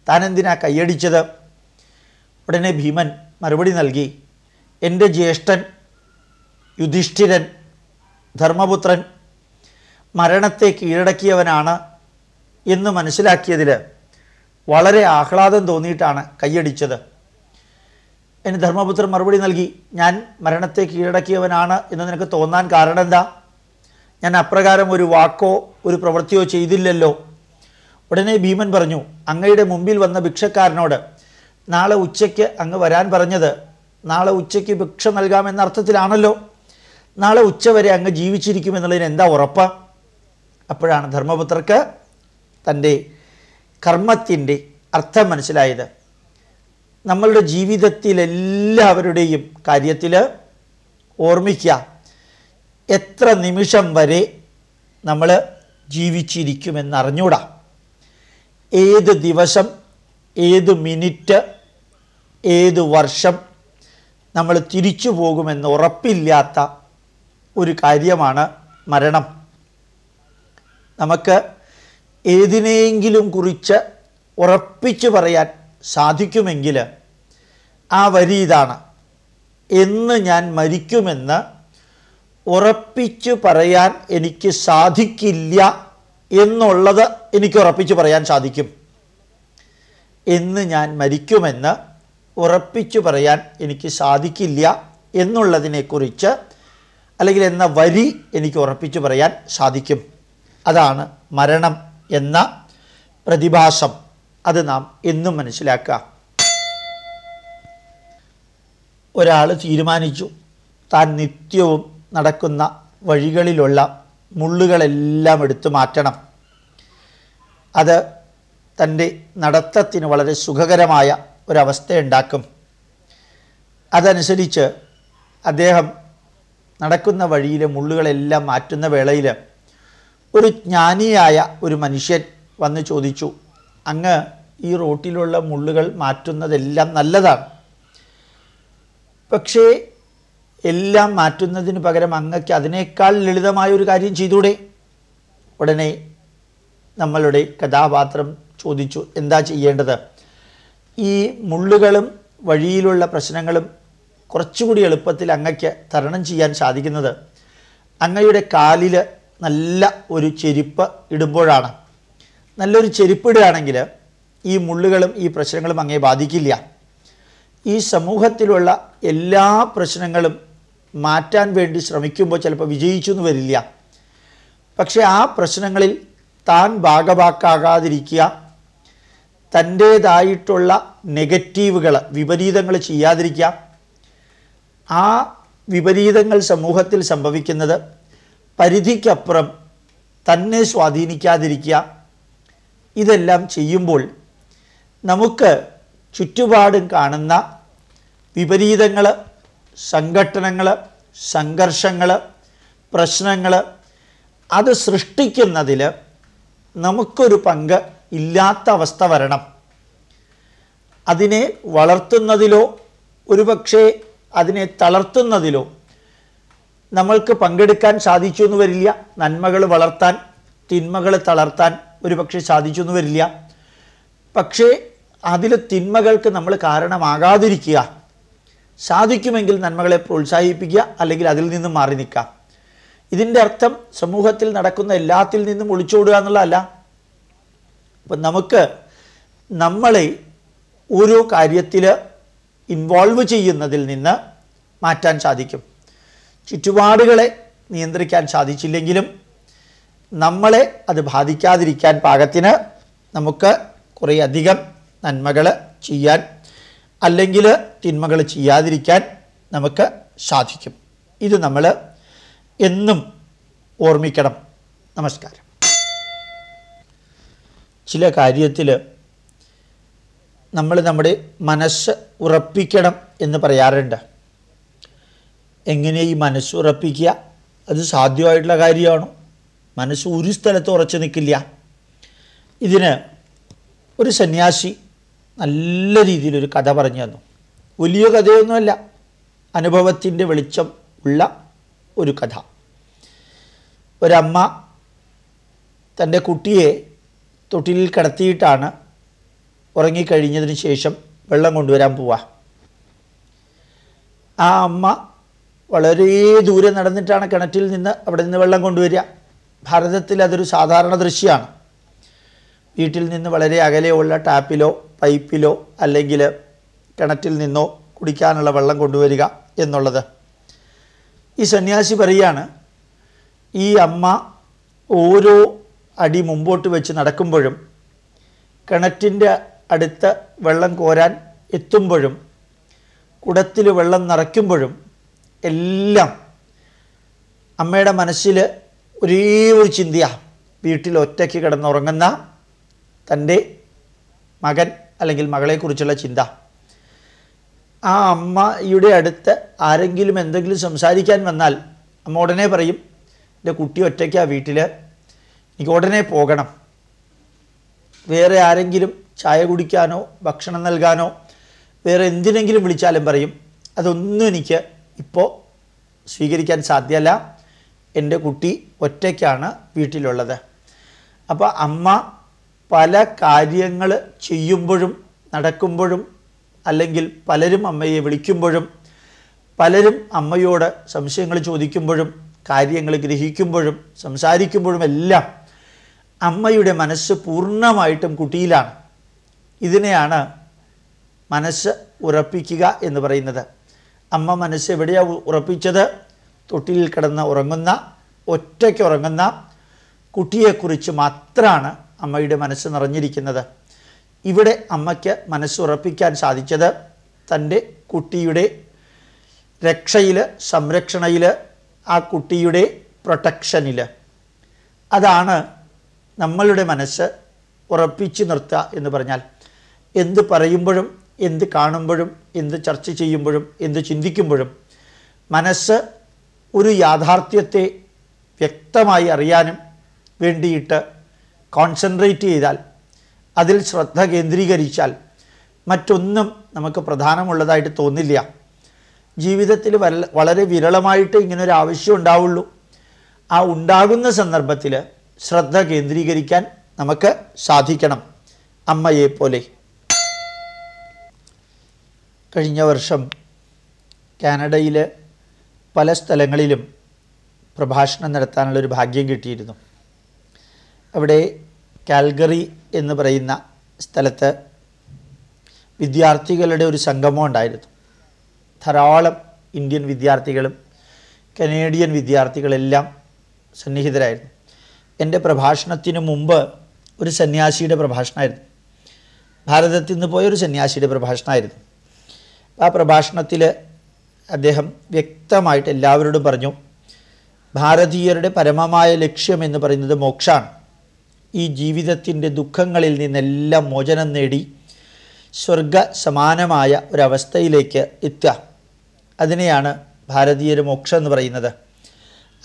താൻ എന്തിനാ കൈയടിച്ചത് ഉടനെ ഭീമൻ മറുപടി നൽകി. എന്റെ ജ്യേഷ്ഠൻ യുധിഷ്ഠിരൻ ധർമ്മപുത്രൻ മരണത്തെ കീഴടക്കിയവനാണ് എന്ന് മനസ്സിലാക്കിയതിൽ വളരെ ആഹ്ലാദം തോന്നിയിട്ടാണ് കൈയടിച്ചത്. എന്ന് ധർമ്മപുത്രൻ മറുപടി നൽകി ഞാൻ മരണത്തെ കീഴടക്കിയവനാണ് എന്ന് നിനക്ക് തോന്നാൻ കാരണം എന്താ? ഞാൻ അപ്രകാരം ഒരു വാക്കോ ഒരു പ്രവൃത്തിയോ ചെയ്തില്ലല്ലോ. ഉടനെ ഭീമൻ പറഞ്ഞു അങ്ങയുടെ മുമ്പിൽ വന്ന ഭിക്ഷക്കാരനോട് നാളെ ഉച്ചയ്ക്ക് അങ്ങ് വരാൻ പറഞ്ഞത് നാളെ ഉച്ചയ്ക്ക് ഭിക്ഷ നൽകാമെന്ന അർത്ഥത്തിലാണല്ലോ. നാളെ ഉച്ചവരെ അങ്ങ് ജീവിച്ചിരിക്കുമെന്നുള്ളതിന് എന്താ ഉറപ്പ്? അപ്പോഴാണ് ധർമ്മപുത്രർക്ക് തന്റെ കർമ്മത്തിന്റെ അർത്ഥം മനസ്സിലായത്. നമ്മളുടെ ജീവിതത്തിലെല്ലാവരുടെയും കാര്യത്തിൽ ഓർമ്മിക്കുക എത്ര നിമിഷം വരെ നമ്മൾ ജീവിച്ചിരിക്കുമെന്നറിഞ്ഞൂടാ ഏത് ദിവസം ഏത് മിനിറ്റ് ഏത് വർഷം നമ്മൾ തിരിച്ചു പോകുമെന്ന് ഉറപ്പില്ലാത്ത ഒരു കാര്യമാണ് മരണം. നമുക്ക് ഏതിനെയെങ്കിലും കുറിച്ച് ഉറപ്പിച്ചു പറയാൻ സാധിക്കുമെങ്കിൽ ആ വരി ഇതാണ്. എന്ന് ഞാൻ മരിക്കുമെന്ന് ഉറപ്പിച്ചു പറയാൻ എനിക്ക് സാധിക്കില്ല എന്നുള്ളത് എനിക്ക് ഉറപ്പിച്ചു പറയാൻ സാധിക്കും. എന്ന് ഞാൻ മരിക്കുമെന്ന് ഉറപ്പിച്ചു പറയാൻ എനിക്ക് സാധിക്കില്ല എന്നുള്ളതിനെക്കുറിച്ച് അല്ലെങ്കിൽ എന്ന വരി എനിക്ക് ഉറപ്പിച്ചു പറയാൻ സാധിക്കും. അതാണ് മരണം എന്ന പ്രതിഭാസം. അത് നാം എന്നും മനസ്സിലാക്കുക. ഒരാൾ തീരുമാനിച്ചു. താൻ നിത്യവും നടക്കുന്ന വഴികളിലുള്ള മുള്ളുകളെല്ലാം എടുത്തു മാറ്റണം. അത് തന്റെ നടത്തത്തിന് വളരെ സുഖകരമായ ഒരവസ്ഥയുണ്ടാക്കും. അതനുസരിച്ച് അദ്ദേഹം നടക്കുന്ന വഴിയിലെ മുള്ളുകളെല്ലാം മാറ്റുന്ന വേളയിൽ ഒരു ജ്ഞാനിയായ ഒരു മനുഷ്യൻ വന്ന് ചോദിച്ചു അങ്ങ് ഈ റോട്ടിലുള്ള മുള്ളുകൾ മാറ്റുന്നതെല്ലാം നല്ലതാണ്. പക്ഷേ എല്ലാം മാറ്റുന്നതിന് പകരം അങ്ങക്ക് അതിനേക്കാൾ ലളിതമായ ഒരു കാര്യം ചെയ്തൂടെ? ഉടനെ നമ്മളുടെ കഥാപാത്രം ചോദിച്ചു എന്താ ചെയ്യേണ്ടത്? ഈ മുള്ളുകളും വഴിയിലുള്ള പ്രശ്നങ്ങളും കുറച്ചുകൂടി എളുപ്പത്തിൽ അങ്ങയ്ക്ക് തരണം ചെയ്യാൻ സാധിക്കുന്നത് അങ്ങയുടെ കാലിൽ നല്ല ഒരു ചെരുപ്പ് ഇടുമ്പോഴാണ്. നല്ലൊരു ചെരുപ്പ് ഇടുകയാണെങ്കിൽ ഈ മുള്ളുകളും ഈ പ്രശ്നങ്ങളും അങ്ങയെ ബാധിക്കില്ല. ഈ സമൂഹത്തിലുള്ള എല്ലാ പ്രശ്നങ്ങളും മാറ്റാൻ വേണ്ടി ശ്രമിക്കുമ്പോൾ ചിലപ്പോൾ വിജയിച്ചു എന്ന് വരില്ല. പക്ഷേ ആ പ്രശ്നങ്ങളിൽ താൻ ഭാഗവാക്കാകാതിരിക്കുക തന്റേതായിട്ടുള്ള നെഗറ്റീവുകൾ വിപരീതങ്ങൾ ചെയ്യാതിരിക്കുക. ആ വിപരീതങ്ങൾ സമൂഹത്തിൽ സംഭവിക്കുന്നത് പരിധിക്കപ്പുറം തന്നെ സ്വാധീനിക്കാതിരിക്കുക. ഇതെല്ലാം ചെയ്യുമ്പോൾ നമുക്ക് ചുറ്റുപാടും കാണുന്ന വിപരീതങ്ങൾ സംഘട്ടനങ്ങൾ സംഘർഷങ്ങൾ പ്രശ്നങ്ങൾ അത് സൃഷ്ടിക്കുന്നതിൽ നമുക്കൊരു പങ്ക് ഇല്ലാത്ത അവസ്ഥ വരണം. അതിനെ വളർത്തുന്നതിലോ ഒരുപക്ഷെ അതിനെ തളർത്തുന്നതിലോ നമ്മൾക്ക് പങ്കെടുക്കാൻ സാധിച്ചു എന്ന് വരില്ല. നന്മകൾ വളർത്താൻ തിന്മകൾ തളർത്താൻ ഒരുപക്ഷെ സാധിച്ചു എന്ന് വരില്ല. പക്ഷേ അതിൽ തിന്മകൾക്ക് നമ്മൾ കാരണമാകാതിരിക്കുക. സാധിക്കുമെങ്കിൽ നന്മകളെ പ്രോത്സാഹിപ്പിക്കുക അല്ലെങ്കിൽ അതിൽ നിന്നും മാറി നിൽക്കുക. ഇതിന്റെ അർത്ഥം സമൂഹത്തിൽ നടക്കുന്ന എല്ലാത്തിൽ നിന്നും ഒളിച്ചോടുക എന്നുള്ളതല്ല. അപ്പം നമുക്ക് നമ്മളെ ഒരു കാര്യത്തിൽ ഇൻവോൾവ് ചെയ്യുന്നതിൽ നിന്ന് മാറ്റാൻ സാധിക്കും. ചുറ്റുപാടുകളെ നിയന്ത്രിക്കാൻ സാധിച്ചില്ലെങ്കിലും നമ്മളെ അത് ബാധിക്കാതിരിക്കാൻ പാകത്തിന് നമുക്ക് കുറേ അധികം നന്മകൾ ചെയ്യാൻ അല്ലെങ്കിൽ തിന്മകൾ ചെയ്യാതിരിക്കാൻ നമുക്ക് സാധിക്കും. ഇത് നമ്മൾ എന്നും ഓർമ്മിക്കണം. നമസ്കാരം. ചില കാര്യത്തിൽ നമ്മൾ നമ്മുടെ മനസ്സ് ഉറപ്പിക്കണം എന്ന് പറയാറുണ്ട്. എങ്ങനെ ഈ മനസ്സ് ഉറപ്പിക്കുക? അത് സാധ്യമായിട്ടുള്ള കാര്യമാണോ? മനസ്സ് ഒരു സ്ഥലത്ത് ഉറച്ചു നിൽക്കില്ല. ഇതിന് ഒരു സന്യാസി നല്ല രീതിയിലൊരു കഥ പറഞ്ഞു തന്നു. വലിയ കഥയൊന്നുമല്ല. അനുഭവത്തിന്റെ വെളിച്ചം ഉള്ള ഒരു കഥ. ഒരമ്മ തന്റെ കുട്ടിയെ തൊട്ടിലിൽ കിടത്തിയിട്ടാണ് ഉറങ്ങിക്കഴിഞ്ഞതിന് ശേഷം വെള്ളം കൊണ്ടുവരാൻ പോവുക ആ അമ്മ വളരെ ദൂരെ നടന്നിട്ടാണ് കിണറ്റിൽ നിന്ന് അവിടെ നിന്ന് വെള്ളം കൊണ്ടുവരിക. ഭാരതത്തിൽ അതൊരു സാധാരണ ദൃശ്യമാണ് വീട്ടിൽ നിന്ന് വളരെ അകലെയുള്ള ടാപ്പിലോ പൈപ്പിലോ അല്ലെങ്കിൽ കിണറ്റിൽ നിന്നോ കുടിക്കാനുള്ള വെള്ളം കൊണ്ടുവരിക എന്നുള്ളത്. ഈ സന്യാസി പറയാണ് ഈ അമ്മ ഓരോ അടി മുമ്പോട്ട് വെച്ച് നടക്കുമ്പോഴും കിണറ്റിന്റെ അടുത്ത് വെള്ളം കോരാൻ എത്തുമ്പോഴും കുടത്തിൽ വെള്ളം നിറയ്ക്കുമ്പോഴും എല്ലാം അമ്മയുടെ മനസ്സിൽ ഒരേ ഒരു ചിന്തയാണ് വീട്ടിൽ ഒറ്റയ്ക്ക് കിടന്നുറങ്ങുന്ന തന്റെ മകൻ അല്ലെങ്കിൽ മകളെക്കുറിച്ചുള്ള ചിന്ത. ആ അമ്മയുടെ അടുത്ത് ആരെങ്കിലും എന്തെങ്കിലും സംസാരിക്കാൻ വന്നാൽ അമ്മ ഉടനെ പറയും എന്റെ കുട്ടി ഒറ്റയ്ക്കാണ് വീട്ടിൽ എനിക്ക് ഉടനെ പോകണം. വേറെ ആരെങ്കിലും ചായ കുടിക്കാനോ ഭക്ഷണം നൽകാനോ വേറെ എന്തിനെങ്കിലും വിളിച്ചാലും പറയും. അതൊന്നും എനിക്ക് ഇപ്പോൾ സ്വീകരിക്കാൻ സാധ്യമല്ല. എന്റെ കുട്ടി ഒറ്റയ്ക്കാണ് വീട്ടിലുള്ളത്. അപ്പോൾ അമ്മ പല കാര്യങ്ങൾ ചെയ്യുമ്പോഴും നടക്കുമ്പോഴും അല്ലെങ്കിൽ പലരും അമ്മയെ വിളിക്കുമ്പോഴും പലരും അമ്മയോട് സംശയങ്ങൾ ചോദിക്കുമ്പോഴും കാര്യങ്ങൾ ഗ്രഹിക്കുമ്പോഴും സംസാരിക്കുമ്പോഴും എല്ലാം അമ്മയുടെ മനസ്സ് പൂർണമായിട്ടും കുട്ടിയിലാണ്. ഇതിനെയാണ് മനസ്സ് ഉറപ്പിക്കുക എന്ന് പറയുന്നത്. അമ്മ മനസ്സ് എവിടെയാണ് ഉറപ്പിച്ചത്? തൊട്ടിലിൽ കിടന്ന് ഉറങ്ങുന്ന ഒറ്റയ്ക്ക് ഉറങ്ങുന്ന കുട്ടിയെക്കുറിച്ച് മാത്രമാണ് അമ്മയുടെ മനസ്സ് നിറഞ്ഞിരിക്കുന്നത്. ഇവിടെ അമ്മയ്ക്ക് മനസ്സ് ഉറപ്പിക്കാൻ സാധിച്ചത് തന്റെ കുട്ടിയുടെ രക്ഷയിൽ സംരക്ഷണയിൽ ആ കുട്ടിയുടെ പ്രൊട്ടക്ഷനിൽ അതാണ് നമ്മളുടെ മനസ്സ് ഉറപ്പിച്ചു നിർത്തുക എന്ന് പറഞ്ഞാൽ എന്ത് പറയുമ്പോഴും എന്ത് കാണുമ്പോഴും എന്ത് ചർച്ച ചെയ്യുമ്പോഴും എന്ത് ചിന്തിക്കുമ്പോഴും മനസ്സ് ഒരു യാഥാർത്ഥ്യത്തെ വ്യക്തമായി അറിയാനും വേണ്ടിയിട്ട് കോൺസെൻട്രേറ്റ് ചെയ്താൽ അതിൽ ശ്രദ്ധ കേന്ദ്രീകരിച്ചാൽ മറ്റൊന്നും നമുക്ക് പ്രധാനമുള്ളതായിട്ട് തോന്നില്ല. ജീവിതത്തിൽ വളരെ വിരളമായിട്ട് ഇങ്ങനൊരു ആവശ്യം ഉണ്ടാവുള്ളൂ. ആ ഉണ്ടാകുന്ന സന്ദർഭത്തിൽ ശ്രദ്ധ കേന്ദ്രീകരിക്കാൻ നമുക്ക് സാധിക്കണം അമ്മയെ പോലെ. കഴിഞ്ഞ വർഷം കാനഡയിൽ പല സ്ഥലങ്ങളിലും പ്രഭാഷണം നടത്താനുള്ളൊരു ഭാഗ്യം കിട്ടിയിരുന്നു. അവിടെ കാൽഗറി എന്ന് പറയുന്ന സ്ഥലത്ത് വിദ്യാർത്ഥികളുടെ ഒരു സംഗമം ഉണ്ടായിരുന്നു. ധാരാളം ഇന്ത്യൻ വിദ്യാർത്ഥികളും കനേഡിയൻ വിദ്യാർത്ഥികളെല്ലാം സന്നിഹിതരായിരുന്നു. എന്റെ പ്രഭാഷണത്തിന് മുമ്പ് ഒരു സന്യാസിയുടെ പ്രഭാഷണമായിരുന്നു. ഭാരതത്തിൽ നിന്ന് പോയ ഒരു സന്യാസിയുടെ പ്രഭാഷണമായിരുന്നു. ആ പ്രഭാഷണത്തിൽ അദ്ദേഹം വ്യക്തമായിട്ട് എല്ലാവരോടും പറഞ്ഞു ഭാരതീയരുടെ പരമമായ ലക്ഷ്യം എന്ന് പറയുന്നത് മോക്ഷാണ്. ഈ ജീവിതത്തിന്റെ ദുഃഖങ്ങളിൽ നിന്നെല്ലാം മോചനം നേടി സ്വർഗ സമാനമായ ഒരവസ്ഥയിലേക്ക് എത്തുക. അതിനെയാണ് ഭാരതീയർ മോക്ഷം എന്ന് പറയുന്നത്.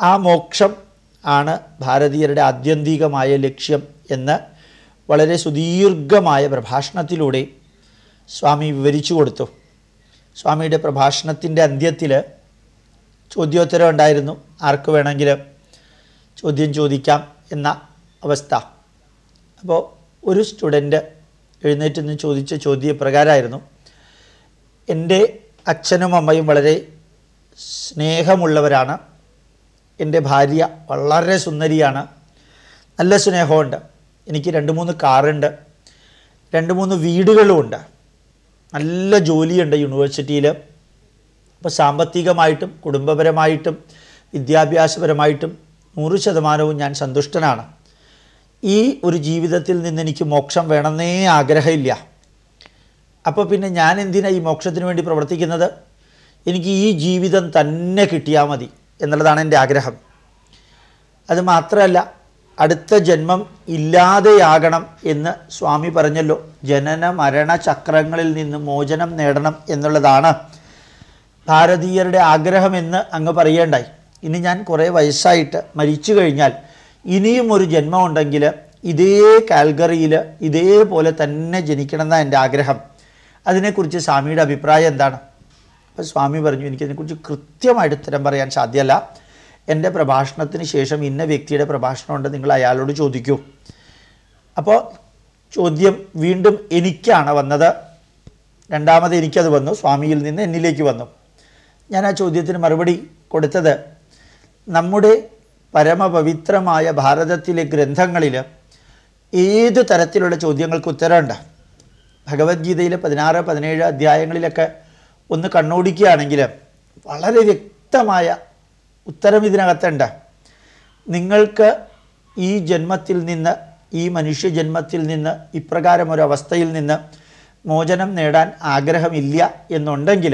ആ മോക്ഷം ആണ് ഭാരതീയരുടെ ആത്യന്തികമായ ലക്ഷ്യം എന്ന് വളരെ സുദീർഘമായ പ്രഭാഷണത്തിലൂടെ സ്വാമി വിവരിച്ചു കൊടുത്തു. സ്വാമിയുടെ പ്രഭാഷണത്തിന്റെ അന്ത്യത്തിൽ ചോദ്യോത്തരം ഉണ്ടായിരുന്നു. ആർക്ക് വേണമെങ്കിലും ചോദ്യം ചോദിക്കാം എന്ന അവസ്ഥ. അപ്പോൾ ഒരു സ്റ്റുഡന്റ് എഴുന്നേറ്റ് നിന്ന് ചോദിച്ച ചോദ്യപ്രകാരമായിരുന്നു. എന്റെ അച്ഛനും അമ്മയും വളരെ സ്നേഹമുള്ളവരാണ്. എന്റെ ഭാര്യ വളരെ സുന്ദരിയാണ്. നല്ല സ്നേഹമുണ്ട്. എനിക്ക് രണ്ട് മൂന്ന് കാറുണ്ട്. രണ്ട് മൂന്ന് വീടുകളുമുണ്ട്. നല്ല ജോലിയുണ്ട് യൂണിവേഴ്സിറ്റിയിൽ അപ്പോൾ സാമ്പത്തികമായിട്ടും കുടുംബപരമായിട്ടും വിദ്യാഭ്യാസപരമായിട്ടും നൂറ് ശതമാനവും ഞാൻ സന്തുഷ്ടനാണ്. ഈ ഒരു ജീവിതത്തിൽ നിന്ന് എനിക്ക് മോക്ഷം വേണമെന്നേ ആഗ്രഹമില്ല. അപ്പോൾ പിന്നെ ഞാൻ എന്തിനാണ് ഈ മോക്ഷത്തിന് വേണ്ടി പ്രവർത്തിക്കുന്നത്? എനിക്ക് ഈ ജീവിതം തന്നെ കിട്ടിയാൽ മതി. എന്നുള്ളതാണ് എന്റെ ആഗ്രഹം. അത് മാത്രമല്ല അടുത്ത ജന്മം ഇല്ലാതെയാകണം എന്ന് സ്വാമി പറഞ്ഞല്ലോ. ജനന മരണ ചക്രങ്ങളിൽ നിന്ന് മോചനം നേടണം എന്നുള്ളതാണ് ഭാരതീയരുടെ ആഗ്രഹമെന്ന് അങ്ങ് പറയേണ്ടായി. ഇനി ഞാൻ കുറേ വയസ്സായിട്ട് മരിച്ചു കഴിഞ്ഞാൽ ഇനിയും ഒരു ജന്മം ഉണ്ടെങ്കിൽ ഇതേ കാൽഗറിയിൽ ഇതേപോലെ തന്നെ ജനിക്കണമെന്നാണ് എന്റെ ആഗ്രഹം. അതിനെക്കുറിച്ച് സ്വാമിയുടെ അഭിപ്രായം എന്താണ്? അപ്പോൾ സ്വാമി പറഞ്ഞു എനിക്കതിനെക്കുറിച്ച് കൃത്യമായിട്ട് ഉത്തരം പറയാൻ സാധ്യമല്ല. എന്റെ പ്രഭാഷണത്തിന് ശേഷം ഇന്ന വ്യക്തിയുടെ പ്രഭാഷണമുണ്ട് നിങ്ങൾ അയാളോട് ചോദിക്കൂ. അപ്പോൾ ചോദ്യം വീണ്ടും എനിക്കാണ് വന്നത്. രണ്ടാമത് എനിക്കത് വന്നു സ്വാമിയിൽ നിന്ന് എന്നിലേക്ക് വന്നു. ഞാൻ ആ ചോദ്യത്തിന് മറുപടി കൊടുത്തത് നമ്മുടെ പരമപവിത്രമായ ഭാരതത്തിലെ ഗ്രന്ഥങ്ങളിൽ ഏത് തരത്തിലുള്ള ചോദ്യങ്ങൾക്ക് ഉത്തരമുണ്ട്? ഭഗവത്ഗീതയിലെ പതിനാറ് പതിനേഴ് അധ്യായങ്ങളിലൊക്കെ ഒന്ന് കണ്ണോടിക്കുകയാണെങ്കിൽ വളരെ വ്യക്തമായ ഉത്തരം ഇതിനകത്തുണ്ട്. നിങ്ങൾക്ക് ഈ ജന്മത്തിൽ നിന്ന് ഈ മനുഷ്യജന്മത്തിൽ നിന്ന് ഇപ്രകാരം ഒരു അവസ്ഥയിൽ നിന്ന് മോചനം നേടാൻ ആഗ്രഹമില്ല എന്നുണ്ടെങ്കിൽ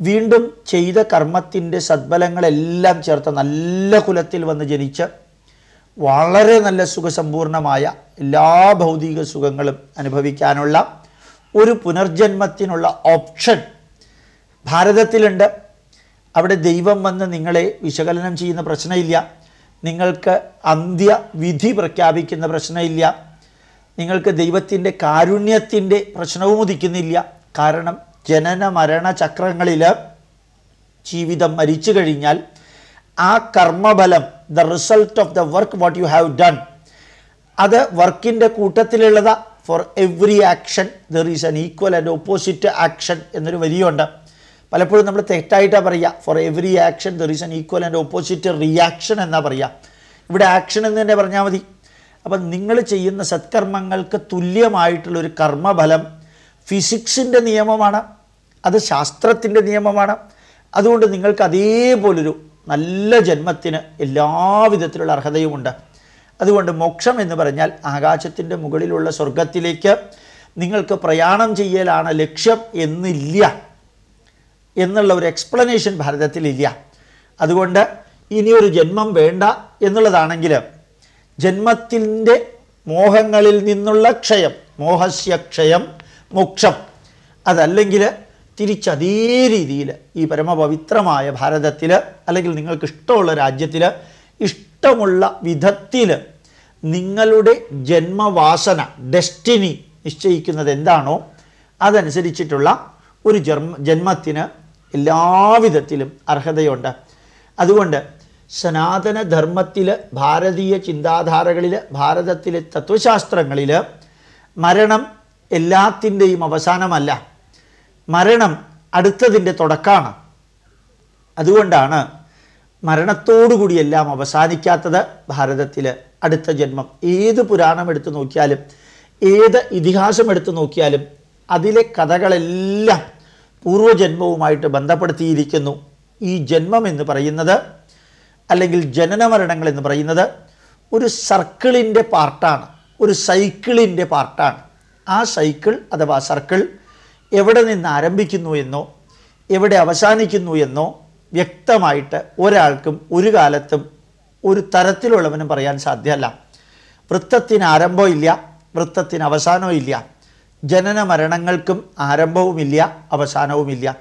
വീണ്ടും ചെയ്ത കർമ്മത്തിന്റെ സദ്ഫലങ്ങളെല്ലാം ചേർത്ത് നല്ല കുലത്തിൽ വന്ന് ജനിച്ച് വളരെ നല്ല സുഖസമ്പൂർണമായ എല്ലാ ഭൗതിക സുഖങ്ങളും അനുഭവിക്കാനുള്ള ഒരു പുനർജന്മത്തിനുള്ള ഓപ്ഷൻ ഭാരതത്തിലുണ്ട്. അവിടെ ദൈവം വന്ന് നിങ്ങളെ വിശകലനം ചെയ്യുന്ന പ്രശ്നമില്ല. നിങ്ങൾക്ക് അന്ത്യവിധി പ്രഖ്യാപിക്കുന്ന പ്രശ്നമില്ല. നിങ്ങൾക്ക് ദൈവത്തിന്റെ കാരുണ്യത്തിന്റെ പ്രശ്നവും ഉദിക്കുന്നില്ല. കാരണം ജനന മരണ ചക്രങ്ങളിൽ ജീവിതം മരിച്ചു കഴിഞ്ഞാൽ ആ കർമ്മബലം the result of the work what you have done അത് വർക്കിന്റെ കൂട്ടത്തിലുള്ളതാ. For every action there is an equal and opposite action എന്നൊരു വരിയുണ്ട്. പലപ്പോഴും നമ്മൾ തെറ്റായിട്ടാണ് പറയുക for every action there is an equal and opposite reaction എന്നാ പറയുക ഇവിടെ ആക്ഷൻ എന്ന് തന്നെ പറഞ്ഞാൽ മതി. അപ്പം നിങ്ങൾ ചെയ്യുന്ന സത്കർമ്മങ്ങൾക്ക് തുല്യമായിട്ടുള്ളൊരു കർമ്മഫലം ഫിസിക്സിന്റെ നിയമമാണ് അത് ശാസ്ത്രത്തിന്റെ നിയമമാണ്. അതുകൊണ്ട് നിങ്ങൾക്ക് അതേപോലൊരു നല്ല ജന്മത്തിന് എല്ലാവിധത്തിലുള്ള അർഹതയുമുണ്ട്. അതുകൊണ്ട് മോക്ഷം എന്ന് പറഞ്ഞാൽ ആകാശത്തിന്റെ മുകളിലുള്ള സ്വർഗത്തിലേക്ക് നിങ്ങൾക്ക് പ്രയാണം ചെയ്യലാണ് ലക്ഷ്യം എന്നില്ല. എന്നുള്ള ഒരു എക്സ്പ്ലനേഷൻ ഭാരതത്തിലില്ല. അതുകൊണ്ട് ഇനിയൊരു ജന്മം വേണ്ട എന്നുള്ളതാണെങ്കിൽ ജന്മത്തിന്റെ മോഹങ്ങളിൽ നിന്നുള്ള ക്ഷയം മോഹസ്യക്ഷയം മോക്ഷം അതല്ലെങ്കിൽ തിരിച്ചതേ രീതിയിൽ ഈ പരമപവിത്രമായ ഭാരതത്തിൽ അല്ലെങ്കിൽ നിങ്ങൾക്ക് ഇഷ്ടമുള്ള രാജ്യത്തിൽ ഇഷ്ടമുള്ള വിധത്തിൽ നിങ്ങളുടെ ജന്മവാസന ഡെസ്റ്റിനി നിശ്ചയിക്കുന്നത് എന്താണോ അതനുസരിച്ചിട്ടുള്ള ഒരു ജന്മ ജന്മത്തിന് എല്ലാവിധത്തിലും അർഹതയുണ്ട്. അതുകൊണ്ട് സനാതനധർമ്മത്തിൽ ഭാരതീയ ചിന്താധാരകളിൽ ഭാരതത്തിലെ തത്വശാസ്ത്രങ്ങളിൽ മരണം എല്ലാത്തിന്റെയും അവസാനമല്ല. മരണം അടുത്തതിന്റെ തുടക്കമാണ് അതുകൊണ്ടാണ് മരണത്തോടുകൂടി എല്ലാം അവസാനിക്കാത്തത് ഭാരതത്തിൽ അടുത്ത ജന്മം. ഏത് പുരാണം എടുത്തു നോക്കിയാലും ഏത് ഇതിഹാസം എടുത്തു നോക്കിയാലും അതിലെ കഥകളെല്ലാം പൂർവജന്മവുമായിട്ട് ബന്ധപ്പെടുത്തിയിരിക്കുന്നു. ഈ ജന്മം എന്ന് പറയുന്നത് അല്ലെങ്കിൽ ജനനമരണങ്ങൾ എന്ന് പറയുന്നത് ഒരു സർക്കിളിന്റെ പാർട്ടാണ്. ഒരു സൈക്കിളിന്റെ പാർട്ടാണ്. ആ സൈക്കിൾ അഥവാ സർക്കിൾ എവിടെ നിന്ന് ആരംഭിക്കുന്നു എന്നോ എവിടെ അവസാനിക്കുന്നു എന്നോ വ്യക്തമായിട്ട് ഒരാൾക്കും ഒരു കാലത്തും ഒരു തരത്തിലുള്ളവനും പറയാൻ സാധ്യമല്ല. വൃത്തത്തിന് ആരംഭമില്ല വൃത്തത്തിന് അവസാനവും ഇല്ല ജനന മരണങ്ങൾക്കും ആരംഭവുമില്ല അവസാനവുമില്ല.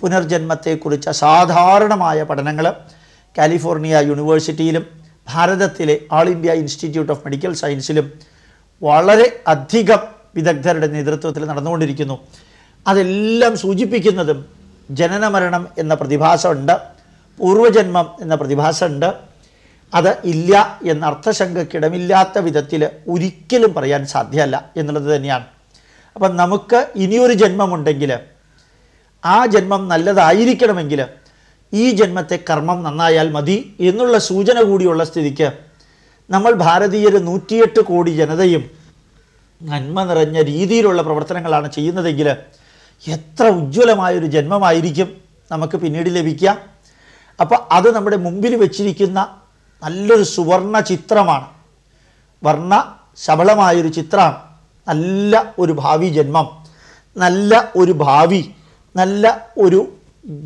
പുനർജന്മത്തെക്കുറിച്ച് അസാധാരണമായ പഠനങ്ങൾ കാലിഫോർണിയ യൂണിവേഴ്സിറ്റിയിലും ഭാരതത്തിലെ all India institute of medical സയൻസിലും വളരെ അധികം വിദഗ്ധരുടെ നേതൃത്വത്തിൽ നടന്നുകൊണ്ടിരിക്കുന്നു. അതെല്ലാം സൂചിപ്പിക്കുന്നതും ജനന മരണം എന്ന പ്രതിഭാസമുണ്ട് പൂർവജന്മം എന്ന പ്രതിഭാസമുണ്ട്. അത് ഇല്ല എന്ന അർത്ഥശങ്കക്കിടമില്ലാത്ത വിധത്തിൽ ഒരിക്കലും പറയാൻ സാധ്യമല്ല എന്നുള്ളത് തന്നെയാണ്. അപ്പം നമുക്ക് ഇനിയൊരു ജന്മമുണ്ടെങ്കിൽ ആ ജന്മം നല്ലതായിരിക്കണമെങ്കിൽ ഈ ജന്മത്തെ കർമ്മം നന്നായാൽ മതി എന്നുള്ള സൂചന കൂടിയുള്ള സ്ഥിതിക്ക് നമ്മൾ ഭാരതീയർ നൂറ്റിയെട്ട് കോടി ജനതയും നന്മ നിറഞ്ഞ രീതിയിലുള്ള പ്രവർത്തനങ്ങളാണ് ചെയ്യുന്നതെങ്കിൽ എത്ര ഉജ്ജ്വലമായൊരു ജന്മമായിരിക്കും നമുക്ക് പിന്നീട് ലഭിക്കുക. അപ്പോൾ അത് നമ്മുടെ മുമ്പിൽ വെച്ചിരിക്കുന്ന നല്ലൊരു സുവർണ ചിത്രമാണ്. വർണ ശബളമായൊരു ചിത്രമാണ് നല്ല ഒരു ഭാവി ജന്മം നല്ല ഒരു ഭാവി നല്ല ഒരു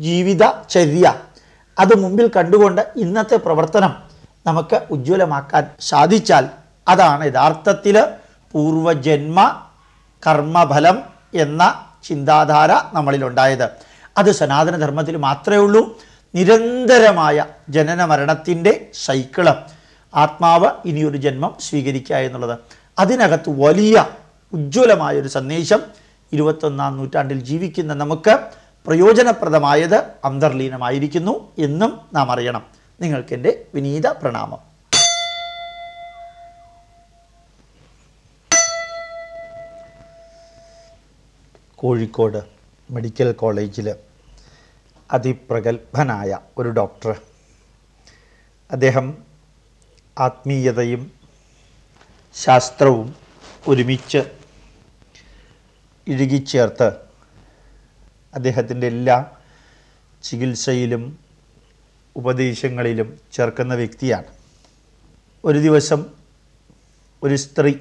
ജീവിതചര്യ അത് മുമ്പിൽ കണ്ടുകൊണ്ട് ഇന്നത്തെ പ്രവർത്തനം നമുക്ക് ഉജ്ജ്വലമാക്കാൻ സാധിച്ചാൽ അതാണ് യഥാർത്ഥത്തിൽ പൂർവജന്മ കർമ്മഫലം എന്ന ചിന്താധാര നമ്മളിലുണ്ടായത്. അത് സനാതനധർമ്മത്തിൽ മാത്രമേ ഉള്ളൂ. നിരന്തരമായ ജനന മരണത്തിന്റെ സൈക്കിൾ ആത്മാവ് ഇനിയൊരു ജന്മം സ്വീകരിക്കുക എന്നുള്ളത്. അതിനകത്ത് വലിയ ഉജ്ജ്വലമായൊരു സന്ദേശം ഇരുപത്തൊന്നാം നൂറ്റാണ്ടിൽ ജീവിക്കുന്ന നമുക്ക് പ്രയോജനപ്രദമായത് അന്തർലീനമായിരിക്കുന്നു എന്നും നാം അറിയണം. നിങ്ങൾക്കെന്റെ വിനീത പ്രണാമം. കോഴിക്കോട് മെഡിക്കൽ കോളേജിൽ അതിപ്രഗത്ഭനായ ഒരു ഡോക്ടർ. അദ്ദേഹം ആത്മീയതയും ശാസ്ത്രവും ഒരുമിച്ച് ഇഴുകിച്ചേർത്ത് അദ്ദേഹത്തിന്റെ എല്ലാ ചികിത്സയിലും ഉപദേശങ്ങളിലും ചേർക്കുന്ന വ്യക്തിയാണ്. ഒരു ദിവസം ഒരു സ്ത്രീ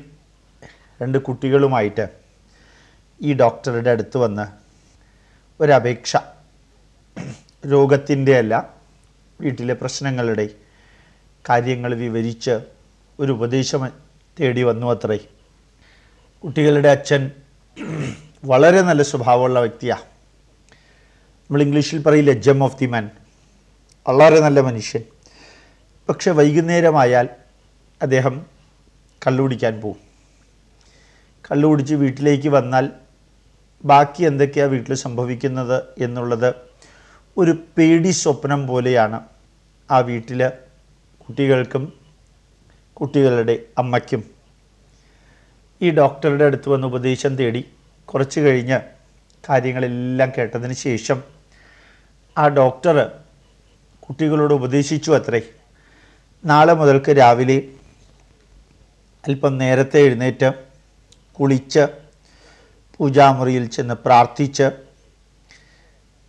രണ്ട് കുട്ടികളുമായിട്ട് ഈ ഡോക്ടറുടെ അടുത്ത് വന്ന് ഒരപേക്ഷ രോഗത്തിന്റെ അല്ല വീട്ടിലെ പ്രശ്നങ്ങളുടെ കാര്യങ്ങൾ വിവരിച്ച് ഒരു ഉപദേശം തേടി വന്നു അത്രേ. കുട്ടികളുടെ അച്ഛൻ വളരെ നല്ല സ്വഭാവമുള്ള വ്യക്തിയാണ് നമ്മൾ ഇംഗ്ലീഷിൽ പറയില്ല ജം ഓഫ് ദി മാൻ വളരെ നല്ല മനുഷ്യൻ. പക്ഷെ വൈകുന്നേരമായാൽ അദ്ദേഹം കള്ളുകുടിക്കാൻ പോവും. കള്ളുകുടിച്ച് വീട്ടിലേക്ക് വന്നാൽ ബാക്കി എന്തൊക്കെയാണ് വീട്ടിൽ സംഭവിക്കുന്നത് എന്നുള്ളത് ഒരു പേടി സ്വപ്നം പോലെയാണ് ആ വീട്ടിൽ കുട്ടികൾക്കും കുട്ടികളുടെ അമ്മയ്ക്കും ഈ ഡോക്ടറുടെ അടുത്ത് വന്ന് ഉപദേശം തേടി കുറച്ച് കഴിഞ്ഞ് കാര്യങ്ങളെല്ലാം കേട്ടതിന് ശേഷം ആ ഡോക്ടർ കുട്ടികളോട് ഉപദേശിച്ചു അത്രേ. നാളെ മുതൽക്ക് രാവിലെ അല്പം നേരത്തെ എഴുന്നേറ്റ് കുളിച്ച് പൂജാമുറിയിൽ ചെന്ന് പ്രാർത്ഥിച്ച്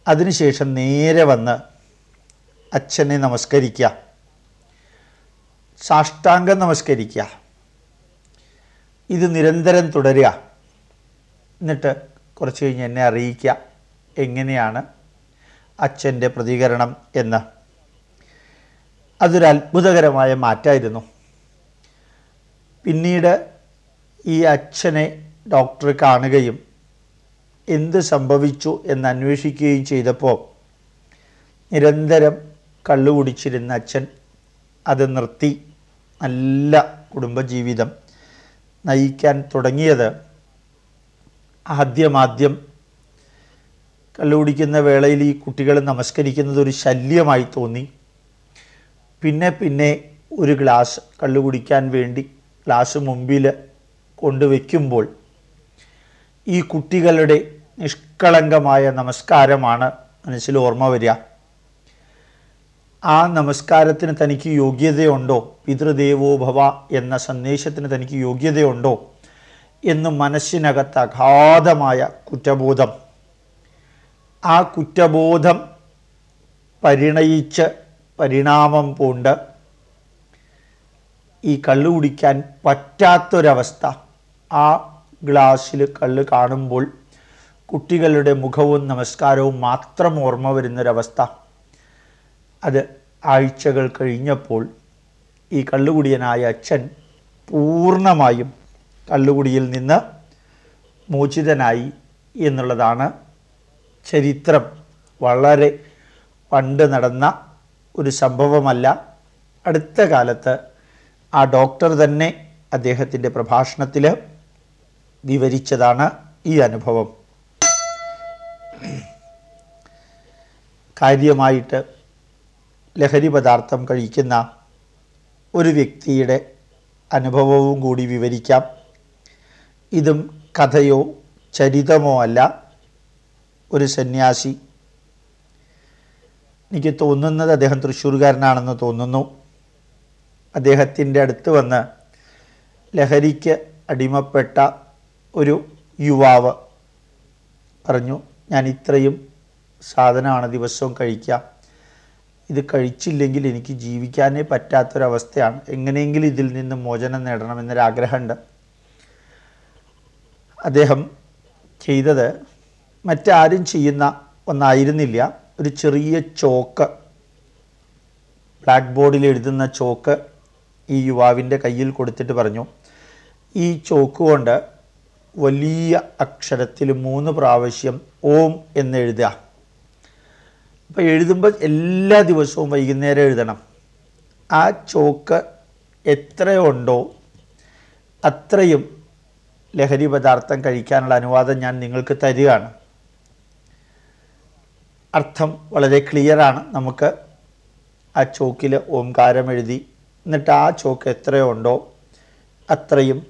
അതിനുശേഷം നേരെ വന്ന് അച്ഛനെ നമസ്കരിക്കുക സാഷ്ടാംഗം നമസ്കരിക്കുക. ഇത് നിരന്തരം തുടരുക. എന്നിട്ട് കുറച്ച് കഴിഞ്ഞ് എന്നെ അറിയിക്കുക. എങ്ങനെയാണ് അച്ഛന്റെ പ്രതികരണം എന്ന്. അതൊരു അത്ഭുതകരമായ മാറ്റമായിരുന്നു പിന്നീട് ഈ അച്ഛനെ ഡോക്ടർ കാണുകയും എന്ത് സംഭവിച്ചു എന്ന് അന്വേഷിക്കുകയും ചെയ്തപ്പോൾ നിരന്തരം കള്ളു കുടിച്ചിരുന്ന അച്ഛൻ അത് നിർത്തി. നല്ല കുടുംബജീവിതം. നയിക്കാൻ തുടങ്ങിയത്. ആദ്യമാദ്യം കള്ളുകുടിക്കുന്ന വേളയിൽ ഈ കുട്ടികൾ നമസ്കരിക്കുന്നത് ഒരു ശല്യമായി തോന്നി. പിന്നെ പിന്നെ ഒരു ഗ്ലാസ് കള്ളു കുടിക്കാൻ വേണ്ടി ഗ്ലാസ് മുമ്പിൽ കൊണ്ടുവയ്ക്കുമ്പോൾ ഈ കുട്ടികളുടെ നിഷ്കളങ്കമായ നമസ്കാരമാണ് മനസ്സിൽ ഓർമ്മ വരിക. ആ നമസ്കാരത്തിന് തനിക്ക് യോഗ്യതയുണ്ടോ? പിതൃദേവോ ഭവ എന്ന സന്ദേശത്തിന് തനിക്ക് യോഗ്യതയുണ്ടോ? എന്ന് മനസ്സിനകത്ത് അഗാധമായ കുറ്റബോധം. ആ കുറ്റബോധം പരിണയിച്ച് പരിണാമം പൂണ്ട് ഈ കള്ളു കുടിക്കാൻ പറ്റാത്തൊരവസ്ഥ. ആ ഗ്ലാസ്സിൽ കള്ള് കാണുമ്പോൾ കുട്ടികളുടെ മുഖവും നമസ്കാരവും മാത്രം ഓർമ്മ വരുന്നൊരവസ്ഥ. അത് ആഴ്ചകൾ കഴിഞ്ഞപ്പോൾ ഈ കള്ളുകുടിയനായ അച്ഛൻ പൂർണമായും കള്ളുകുടിയിൽ നിന്ന് മോചിതനായി എന്നുള്ളതാണ് ചരിത്രം. വളരെ പണ്ട് നടന്ന ഒരു സംഭവമല്ല. അടുത്ത കാലത്ത് ആ ഡോക്ടർ തന്നെ അദ്ദേഹത്തിന്റെ പ്രഭാഷണത്തിൽ വിവരിച്ചതാണ് ഈ അനുഭവം. കാര്യമായിട്ട് ലഹരി പദാർത്ഥം കഴിക്കുന്ന ഒരു വ്യക്തിയുടെ അനുഭവവും കൂടി വിവരിക്കാം. ഇതും കഥയോ ചരിതമോ അല്ല. ഒരു സന്യാസി. എനിക്ക് തോന്നുന്നത് അദ്ദേഹം തൃശ്ശൂർകാരനാണെന്ന് തോന്നുന്നു. അദ്ദേഹത്തിന്റെ അടുത്ത് വന്ന് ലഹരിക്ക് അടിമപ്പെട്ട ഒരു യുവാവ് പറഞ്ഞു ഞാൻ ഇത്രയും സാധനമാണ് ദിവസവും കഴിക്കുക ഇത് കഴിച്ചില്ലെങ്കിൽ എനിക്ക് ജീവിക്കാനേ പറ്റാത്തൊരവസ്ഥയാണ്. എങ്ങനെയെങ്കിലും ഇതിൽ നിന്ന് മോചനം നേടണമെന്നൊരാഗ്രഹമുണ്ട്. അദ്ദേഹം ചെയ്തത് മറ്റാരും ചെയ്യുന്ന ഒന്നായിരുന്നില്ല. ഒരു ചെറിയ ചോക്ക് ബ്ലാക്ക് ബോർഡിൽ എഴുതുന്ന ചോക്ക് ഈ യുവാവിന്റെ കയ്യിൽ കൊടുത്തിട്ട് പറഞ്ഞു. ഈ ചോക്ക് കൊണ്ട് വലിയ അക്ഷരത്തിൽ മൂന്ന് പ്രാവശ്യം ഓം എന്ന് എഴുതുക. അപ്പോൾ എഴുതുമ്പോൾ എല്ലാ ദിവസവും വൈകുന്നേരം എഴുതണം. ആ ചോക്ക് എത്രയുണ്ടോ അത്രയും ലഹരി പദാർത്ഥം കഴിക്കാനുള്ള അനുവാദം ഞാൻ നിങ്ങൾക്ക് തരികയാണ്. അർത്ഥം വളരെ ക്ലിയറാണ്. നമുക്ക് ആ ചോക്കിൽ ഓംകാരം എഴുതി എന്നിട്ട് ആ ചോക്ക് എത്രയുണ്ടോ അത്രയും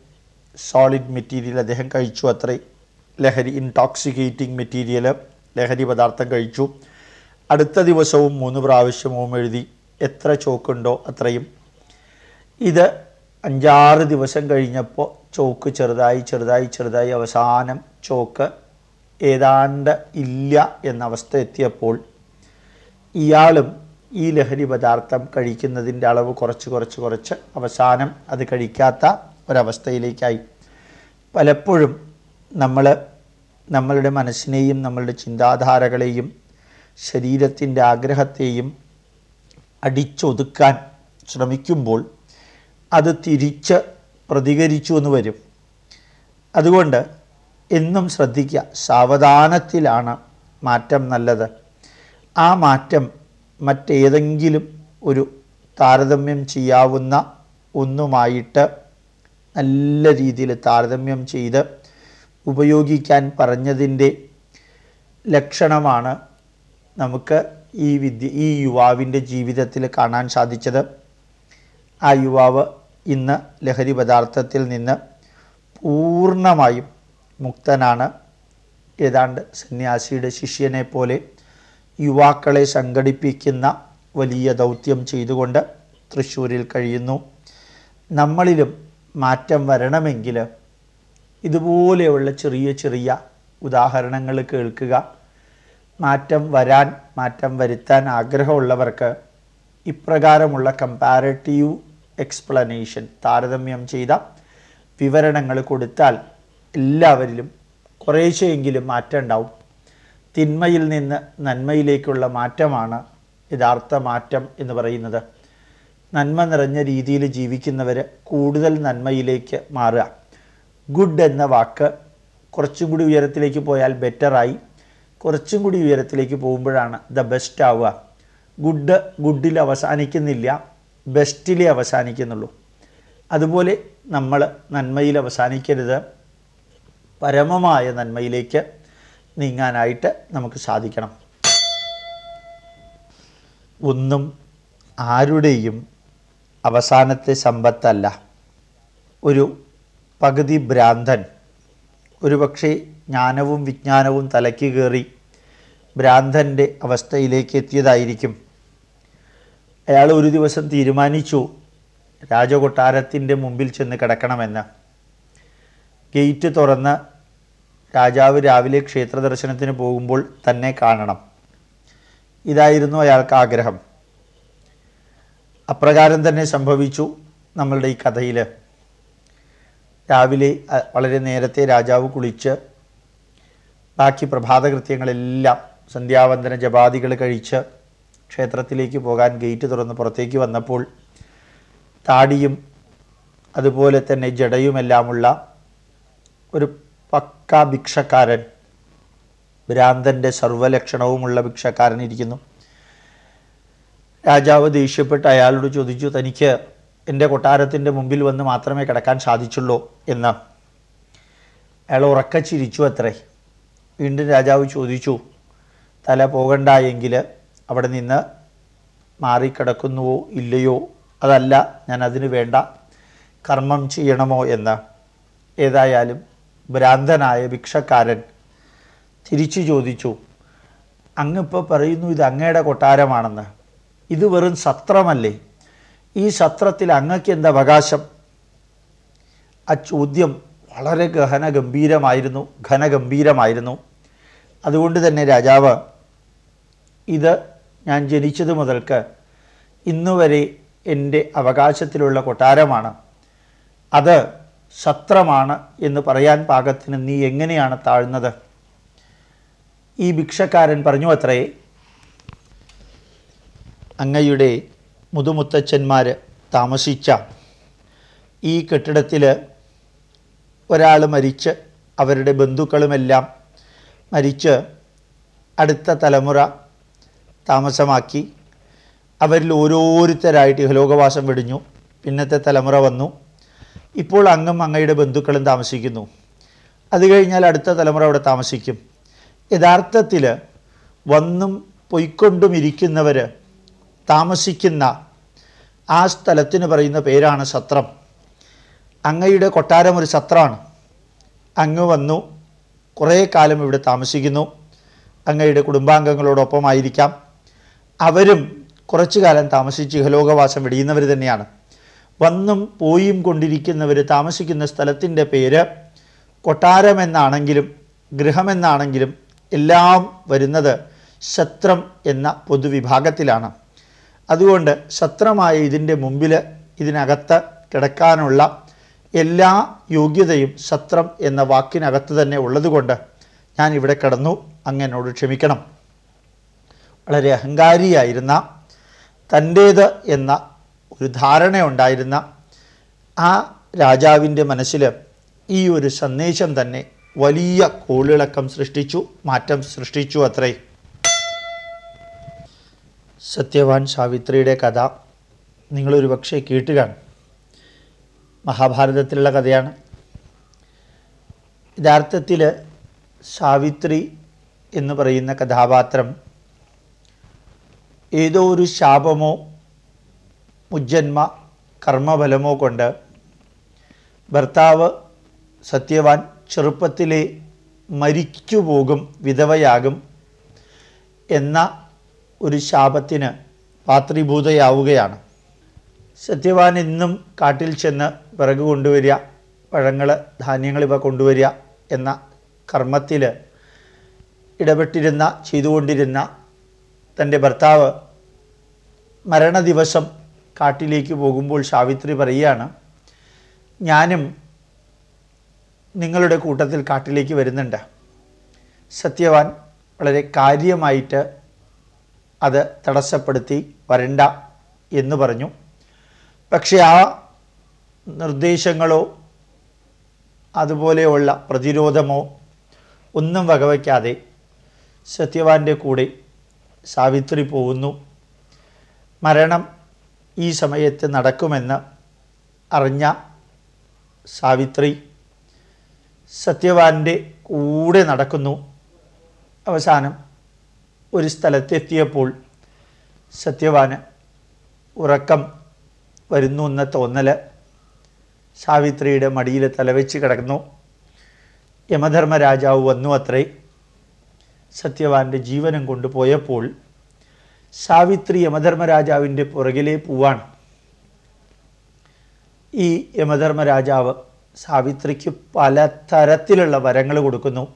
സോളിഡ് മെറ്റീരിയൽ അദ്ദേഹം കഴിച്ചു. അത്രയും ലഹരി ഇൻടോക്സിക്കേറ്റിംഗ് മെറ്റീരിയൽ ലഹരി പദാർത്ഥം കഴിച്ചു. അടുത്ത ദിവസവും മൂന്ന് പ്രാവശ്യം ഓം എഴുതി എത്ര ചോക്കുണ്ടോ അത്രയും. ഇത് അഞ്ചാറ് ദിവസം കഴിഞ്ഞപ്പോൾ ചോക്ക് ചെറുതായി ചെറുതായി ചെറുതായി അവസാനം ചോക്ക് ഏതാണ്ട് ഇല്ല എന്ന അവസ്ഥ എത്തിയപ്പോൾ ഇയാളും ഈ ലഹരി പദാർത്ഥം കഴിക്കുന്നതിന്റെ അളവ് കുറച്ച് കുറച്ച് കുറച്ച് അവസാനം അത് കഴിക്കാത്ത ഒരവസ്ഥയിലേക്കായി. പലപ്പോഴും നമ്മൾ നമ്മളുടെ മനസ്സിനെയും നമ്മളുടെ ചിന്താധാരകളെയും ശരീരത്തിന്റെ ആഗ്രഹത്തെയും അടിച്ചൊതുക്കാൻ ശ്രമിക്കുമ്പോൾ അത് തിരിച്ച് പ്രതികരിച്ചു എന്ന് വരും. അതുകൊണ്ട് എന്നും ശ്രദ്ധിക്കുക സാവധാനത്തിലാണ് മാറ്റം നല്ലത്. ആ മാറ്റം മറ്റേതെങ്കിലും ഒരു താരതമ്യം ചെയ്യാവുന്ന ഒന്നുമായിട്ട് നല്ല രീതിയിൽ താരതമ്യം ചെയ്ത് ഉപയോഗിക്കാൻ പറഞ്ഞതിന്റെ ലക്ഷണമാണ് നമുക്ക് ഈ വിദ്യ ഈ യുവാവിന്റെ ജീവിതത്തിൽ കാണാൻ സാധിച്ചത് ആ യുവാവ് ഇന്ന് ലഹരി പദാർത്ഥത്തിൽ നിന്ന് പൂർണമായും മുക്തനാണ്. ഏതാണ്ട് സന്യാസിയുടെ ശിഷ്യനെ പോലെ യുവാക്കളെ സംഘടിപ്പിക്കുന്ന വലിയ ദൗത്യം ചെയ്തുകൊണ്ട് തൃശ്ശൂരിൽ കഴിയുന്നു. നമ്മളിലും മാറ്റം വരണമെങ്കിൽ ഇതുപോലെയുള്ള ചെറിയ ചെറിയ ഉദാഹരണങ്ങൾ കേൾക്കുക. മാറ്റം വരാൻ മാറ്റം വരുത്താൻ ആഗ്രഹമുള്ളവർക്ക് ഇപ്രകാരമുള്ള കമ്പാരറ്റീവ് എക്സ്പ്ലനേഷൻ താരതമ്യം ചെയ്ത വിവരണങ്ങൾ കൊടുത്താൽ എല്ലാവരിലും കുറേശ്ശെയെങ്കിലും മാറ്റം ഉണ്ടാവും. തിന്മയിൽ നിന്ന് നന്മയിലേക്കുള്ള മാറ്റമാണ് യഥാർത്ഥ മാറ്റം എന്ന് പറയുന്നത്. നന്മ നിറഞ്ഞ രീതിയിൽ ജീവിക്കുന്നവർ കൂടുതൽ നന്മയിലേക്ക് മാറുക. ഗുഡ് എന്ന വാക്ക് കുറച്ചും കൂടി ഉയരത്തിലേക്ക് പോയാൽ ബെറ്ററായി കുറച്ചും കൂടി ഉയരത്തിലേക്ക് പോകുമ്പോഴാണ് ദ ബെസ്റ്റ് ആവുക. ഗുഡ് ഗുഡിൽ അവസാനിക്കുന്നില്ല. ബെസ്റ്റിലേ അവസാനിക്കുന്നുള്ളൂ. അതുപോലെ നമ്മൾ നന്മയിൽ അവസാനിക്കരുത്. പരമമായ നന്മയിലേക്ക് നീങ്ങാനായിട്ട് നമുക്ക് സാധിക്കണം. ഒന്നും ആരുടെയും അവസാനത്തെ സമ്പത്തല്ല. ഒരു പകുതി ഭ്രാന്തൻ ഒരുപക്ഷെ ജ്ഞാനവും വിജ്ഞാനവും തലയ്ക്ക് കയറി ഭ്രാന്തന്റെ അവസ്ഥയിലേക്ക് എത്തിയതായിരിക്കും. അയാൾ ഒരു ദിവസം തീരുമാനിച്ചു രാജകൊട്ടാരത്തിന്റെ മുമ്പിൽ ചെന്ന് കിടക്കണമെന്ന്. ഗേറ്റ് തുറന്ന് രാജാവ് രാവിലെ ക്ഷേത്ര ദർശനത്തിന് പോകുമ്പോൾ തന്നെ കാണണം. ഇതായിരുന്നു അയാൾക്ക് ആഗ്രഹം. അപ്രകാരം തന്നെ സംഭവിച്ചു നമ്മളുടെ ഈ കഥയിൽ രാവിലെ വളരെ നേരത്തെ രാജാവ് കുളിച്ച് ബാക്കി പ്രഭാതകൃത്യങ്ങളെല്ലാം സന്ധ്യാവന്തന ജപാദികൾ കഴിച്ച് ക്ഷേത്രത്തിലേക്ക് പോകാൻ ഗേറ്റ് തുറന്ന് പുറത്തേക്ക് വന്നപ്പോൾ താടിയും അതുപോലെ തന്നെ ജടയുമെല്ലാമുള്ള ഒരു പക്ക ഭിക്ഷക്കാരൻ ഭ്രാന്തന്റെ സർവലക്ഷണവുമുള്ള ഭിക്ഷക്കാരൻ ഇരിക്കുന്നു. രാജാവ് ദേഷ്യപ്പെട്ട് അയാളോട് ചോദിച്ചു തനിക്ക് എന്റെ കൊട്ടാരത്തിന്റെ മുമ്പിൽ വന്ന് മാത്രമേ കിടക്കാൻ സാധിച്ചുള്ളൂ എന്ന്. അയാൾ ഉറക്ക ചിരിച്ചു അത്രേ. വീണ്ടും രാജാവ് ചോദിച്ചു തല പോകണ്ട എങ്കിൽ അവിടെ നിന്ന് മാറിക്കിടക്കുന്നുവോ ഇല്ലയോ? അതല്ല ഞാൻ അതിന് വേണ്ട. കർമ്മം ചെയ്യണമോ എന്ന്. ഏതായാലും ഭ്രാന്തനായ ഭിക്ഷക്കാരൻ തിരിച്ചു ചോദിച്ചു അങ്ങിപ്പോൾ പറയുന്നു ഇത് അങ്ങയുടെ കൊട്ടാരമാണെന്ന്. ഇത് വെറും സത്രമല്ലേ? ഈ സത്രത്തിൽ അങ്ങക്ക് എന്ത് അവകാശം? ആ ചോദ്യം വളരെ ഗഹനഗംഭീരമായിരുന്നു ഘനഗംഭീരമായിരുന്നു. അതുകൊണ്ട് തന്നെ രാജാവ് ഇത് ഞാൻ ജനിച്ചത് മുതൽക്ക് ഇന്നുവരെ എന്റെ അവകാശത്തിലുള്ള കൊട്ടാരമാണ്. അത് ശത്രമാണ് എന്ന് പറയാൻ പാകത്തിന് നീ എങ്ങനെയാണ് താഴ്ന്നത്? ഈ ഭിക്ഷക്കാരൻ പറഞ്ഞു അത്രേ. അങ്ങയുടെ മുതുമുത്തച്ഛന്മാർ താമസിച്ച ഈ കെട്ടിടത്തിൽ ഒരാൾ മരിച്ച് അവരുടെ ബന്ധുക്കളുമെല്ലാം മരിച്ച് അടുത്ത തലമുറ താമസമാക്കി. അവരിൽ ഓരോരുത്തരായിട്ട് ഇഹലോകവാസം വെടിഞ്ഞു. പിന്നത്തെ തലമുറ വന്നു. ഇപ്പോൾ അങ്ങും അങ്ങയുടെ ബന്ധുക്കളും താമസിക്കുന്നു. അത് കഴിഞ്ഞാൽ അടുത്ത തലമുറ അവിടെ താമസിക്കും. യഥാർത്ഥത്തിൽ വന്നും പൊയ്ക്കൊണ്ടും ഇരിക്കുന്നവർ താമസിക്കുന്ന ആ സ്ഥലത്തിന് പറയുന്ന പേരാണ് സത്രം. അങ്ങയുടെ കൊട്ടാരം ഒരു സത്രമാണ് അങ്ങ് വന്നു. കുറേ കാലം ഇവിടെ താമസിക്കുന്നു. അങ്ങയുടെ കുടുംബാംഗങ്ങളോടൊപ്പമായിരിക്കാം. അവരും കുറച്ചു കാലം താമസിച്ച് ഇഹലോകവാസം വെടിയുന്നവർ തന്നെയാണ്. വന്നും പോയും കൊണ്ടിരിക്കുന്നവർ താമസിക്കുന്ന സ്ഥലത്തിന്റെ പേര് കൊട്ടാരമെന്നാണെങ്കിലും ഗൃഹമെന്നാണെങ്കിലും എല്ലാം വരുന്നത് ശത്രം എന്ന പൊതുവിഭാഗത്തിലാണ്. അതുകൊണ്ട് ശത്രമായ ഇതിന്റെ മുമ്പിൽ ഇതിനകത്ത് കിടക്കാനുള്ള എല്ലാ യോഗ്യതയും ശത്രം എന്ന വാക്കിനകത്ത് തന്നെ ഉള്ളതുകൊണ്ട് ഞാൻ ഇവിടെ കിടന്നു. അങ്ങനോട് ക്ഷമിക്കണം. വളരെ അഹങ്കാരിയായിരുന്ന തന്റേത് എന്ന ഒരു ധാരണയുണ്ടായിരുന്ന ആ രാജാവിന്റെ മനസ്സിൽ ഈ ഒരു സന്ദേശം തന്നെ വലിയ കോളിളക്കം സൃഷ്ടിച്ചു മാറ്റം സൃഷ്ടിച്ചു അത്രേ. സത്യവാൻ സാവിത്രിയുടെ കഥ നിങ്ങളൊരു പക്ഷേ കേട്ട് കാണും മഹാഭാരതത്തിലുള്ള കഥയാണ്. യഥാർത്ഥത്തിൽ സാവിത്രി എന്ന് പറയുന്ന കഥാപാത്രം ഏതോ ഒരു ശാപമോ മുജ്ജന്മ കർമ്മഫലമോ കൊണ്ട് ഭർത്താവ് സത്യവാൻ ചെറുപ്പത്തിലെ മരിച്ചു പോകും വിധവയാകും എന്ന ഒരു ശാപത്തിന് പാത്രീഭൂതയാവുകയാണ്. സത്യവാൻ ഇന്നും കാട്ടിൽ ചെന്ന് വിറക് കൊണ്ടുവരിക പഴങ്ങൾ ധാന്യങ്ങൾ ഇവ കൊണ്ടുവരിക എന്ന കർമ്മത്തിൽ ഇടപെട്ടിരുന്ന ചെയ്തുകൊണ്ടിരുന്ന തന്റെ ഭർത്താവ് മരണദിവസം കാട്ടിലേക്ക് പോകുമ്പോൾ സാവിത്രി പറയുകയാണ് ഞാനും നിങ്ങളുടെ കൂട്ടത്തിൽ കാട്ടിലേക്ക് വരുന്നുണ്ട്. സത്യവാൻ വളരെ കാര്യമായിട്ട് അത് തടസ്സപ്പെടുത്തി വരണ്ട എന്ന് പറഞ്ഞു. പക്ഷേ ആ നിർദ്ദേശങ്ങളോ അതുപോലെയുള്ള പ്രതിരോധമോ ഒന്നും വകവയ്ക്കാതെ സത്യവാന്റെ കൂടെ സാവിത്രി പോകുന്നു. മരണം ഈ സമയത്ത് നടക്കുമെന്ന് അറിഞ്ഞ സാവിത്രി സത്യവാന്റെ കൂടെ നടക്കുന്നു. അവസാനം ഒരു സ്ഥലത്തെത്തിയപ്പോൾ സത്യവാന് ഉറക്കം വരുന്നു എന്ന തോന്നൽ സാവിത്രിയുടെ മടിയിൽ തലവെച്ച് കിടക്കുന്നു. യമധർമ്മരാജാവ് വന്നു അത്രേ. സത്യവാന്റെ ജീവനം കൊണ്ടുപോയപ്പോൾ സാവിത്രി യമധർമ്മരാജാവിന്റെ പുറകിലെ പോവാണ്. ഈ യമധർമ്മരാജാവ് സാവിത്രിക്ക് സാവിത്രിക്ക് പലതരത്തിലുള്ള വരങ്ങൾ കൊടുക്കുന്നു.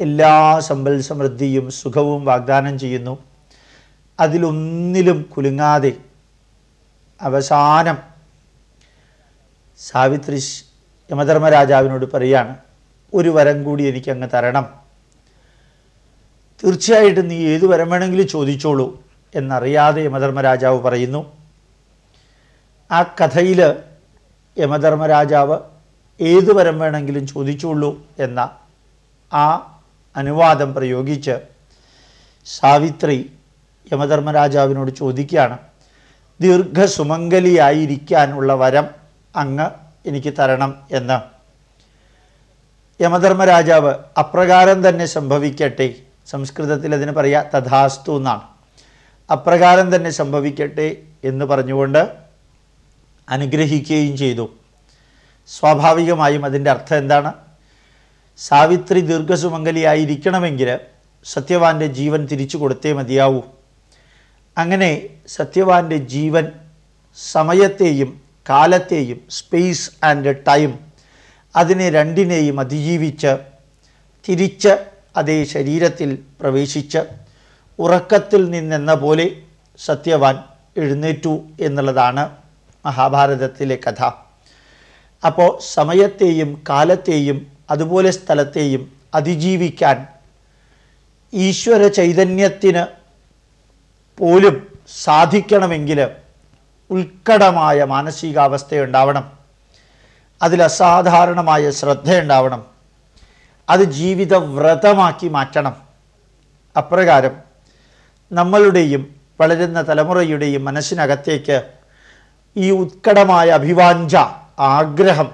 എല്ലാ സമ്പൽ സമൃദ്ധിയും സുഖവും വാഗ്ദാനം ചെയ്യുന്നു. അതിലൊന്നിലും കുലുങ്ങാതെ അവസാനം സാവിത്രി യമധർമ്മരാജാവിനോട് പറയാണ് ഒരു വരം കൂടി എനിക്ക് അങ്ങ് തരണം. തീർച്ചയായിട്ടും നീ ഏതു വരം വേണമെങ്കിലും ചോദിച്ചോളൂ എന്നറിയാതെ യമധർമ്മരാജാവ് പറയുന്നു. ആ കഥയിൽ യമധർമ്മരാജാവ് ഏതു വരം വേണമെങ്കിലും ചോദിച്ചോളൂ എന്ന ആ അനുവാദം പ്രയോഗിച്ച് സാവിത്രി യമധർമ്മരാജാവിനോട് ചോദിക്കുകയാണ് ദീർഘസുമംഗലിയായിരിക്കാനുള്ള വരം അങ്ങ് എനിക്ക് തരണം എന്ന്. യമധർമ്മരാജാവ് അപ്രകാരം തന്നെ സംഭവിക്കട്ടെ. സംസ്കൃതത്തിൽ അതിന് പറയാ തഥാസ്തു എന്നാണ്. അപ്രകാരം തന്നെ സംഭവിക്കട്ടെ എന്ന് പറഞ്ഞുകൊണ്ട് അനുഗ്രഹിക്കുകയും ചെയ്തു. സ്വാഭാവികമായും അതിന്റെ അർത്ഥം എന്താണ്? സാവിത്രി ദീർഘസുമംഗലിയായിരിക്കണമെങ്കിൽ സത്യവാന്റെ ജീവൻ തിരിച്ചു കൊടുത്തേ മതിയാവൂ. അങ്ങനെ സത്യവാന്റെ ജീവൻ സമയത്തെയും കാലത്തെയും സ്പേസ് ആൻഡ് ടൈം അതിനെ രണ്ടിനെയും അതിജീവിച്ച് തിരിച്ച് അതേ ശരീരത്തിൽ പ്രവേശിച്ച് ഉറക്കത്തിൽ നിന്നെന്ന പോലെ സത്യവാൻ എഴുന്നേറ്റു എന്നുള്ളതാണ് മഹാഭാരതത്തിലെ കഥ. അപ്പോൾ സമയത്തെയും കാലത്തെയും അതുപോലെ സ്ഥലത്തെയും അതിജീവിക്കാൻ ഈശ്വര ചൈതന്യത്തിന് പോലും സാധിക്കണമെങ്കിൽ ഉത്കടമായ മാനസികാവസ്ഥയുണ്ടാവണം. അതിൽ അസാധാരണമായ ശ്രദ്ധയുണ്ടാവണം. അത് ജീവിത വ്രതമാക്കി മാറ്റണം. അപ്രകാരം നമ്മളുടെയും വളരുന്ന തലമുറയുടെയും മനസ്സിനകത്തേക്ക് ഈ ഉത്കടമായ അഭിവാഞ്ച ആഗ്രഹം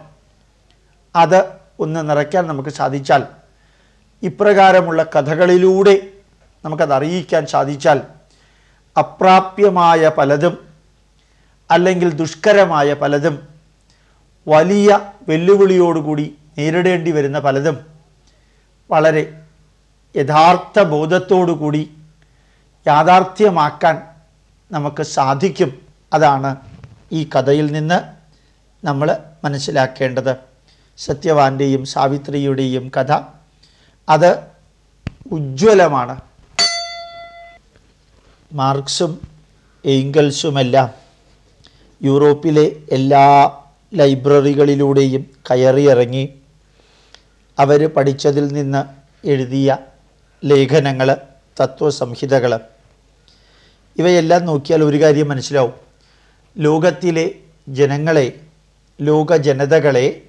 അത് ഒന്ന് നിറയ്ക്കാൻ നമുക്ക് സാധിച്ചാൽ ഇപ്രകാരമുള്ള കഥകളിലൂടെ നമുക്കത് അറിയിക്കാൻ സാധിച്ചാൽ അപ്രാപ്യമായ പലതും അല്ലെങ്കിൽ ദുഷ്കരമായ പലതും. വലിയ വെല്ലുവിളിയോടുകൂടി നേരിടേണ്ടി വരുന്ന പലതും. വളരെ യഥാർത്ഥ ബോധത്തോടുകൂടി യാഥാർത്ഥ്യമാക്കാൻ നമുക്ക് സാധിക്കും. അതാണ് ഈ കഥയിൽ നിന്ന് നമ്മൾ മനസ്സിലാക്കേണ്ടത്. സത്യവാന്റെയും സാവിത്രിയുടെയും കഥ. അത് ഉജ്ജ്വലമാണ്. മാർക്സും എയ്ങ്കൽസുമെല്ലാം യൂറോപ്പിലെ എല്ലാ ലൈബ്രറികളിലൂടെയും കയറിയിറങ്ങി അവർ പഠിച്ചതിൽ നിന്ന് എഴുതിയ ലേഖനങ്ങൾ തത്വസംഹിതകൾ. ഇവയെല്ലാം നോക്കിയാൽ ഒരു കാര്യം മനസ്സിലാവും. ലോകത്തിലെ ജനങ്ങളെ ലോക ജനതകളെ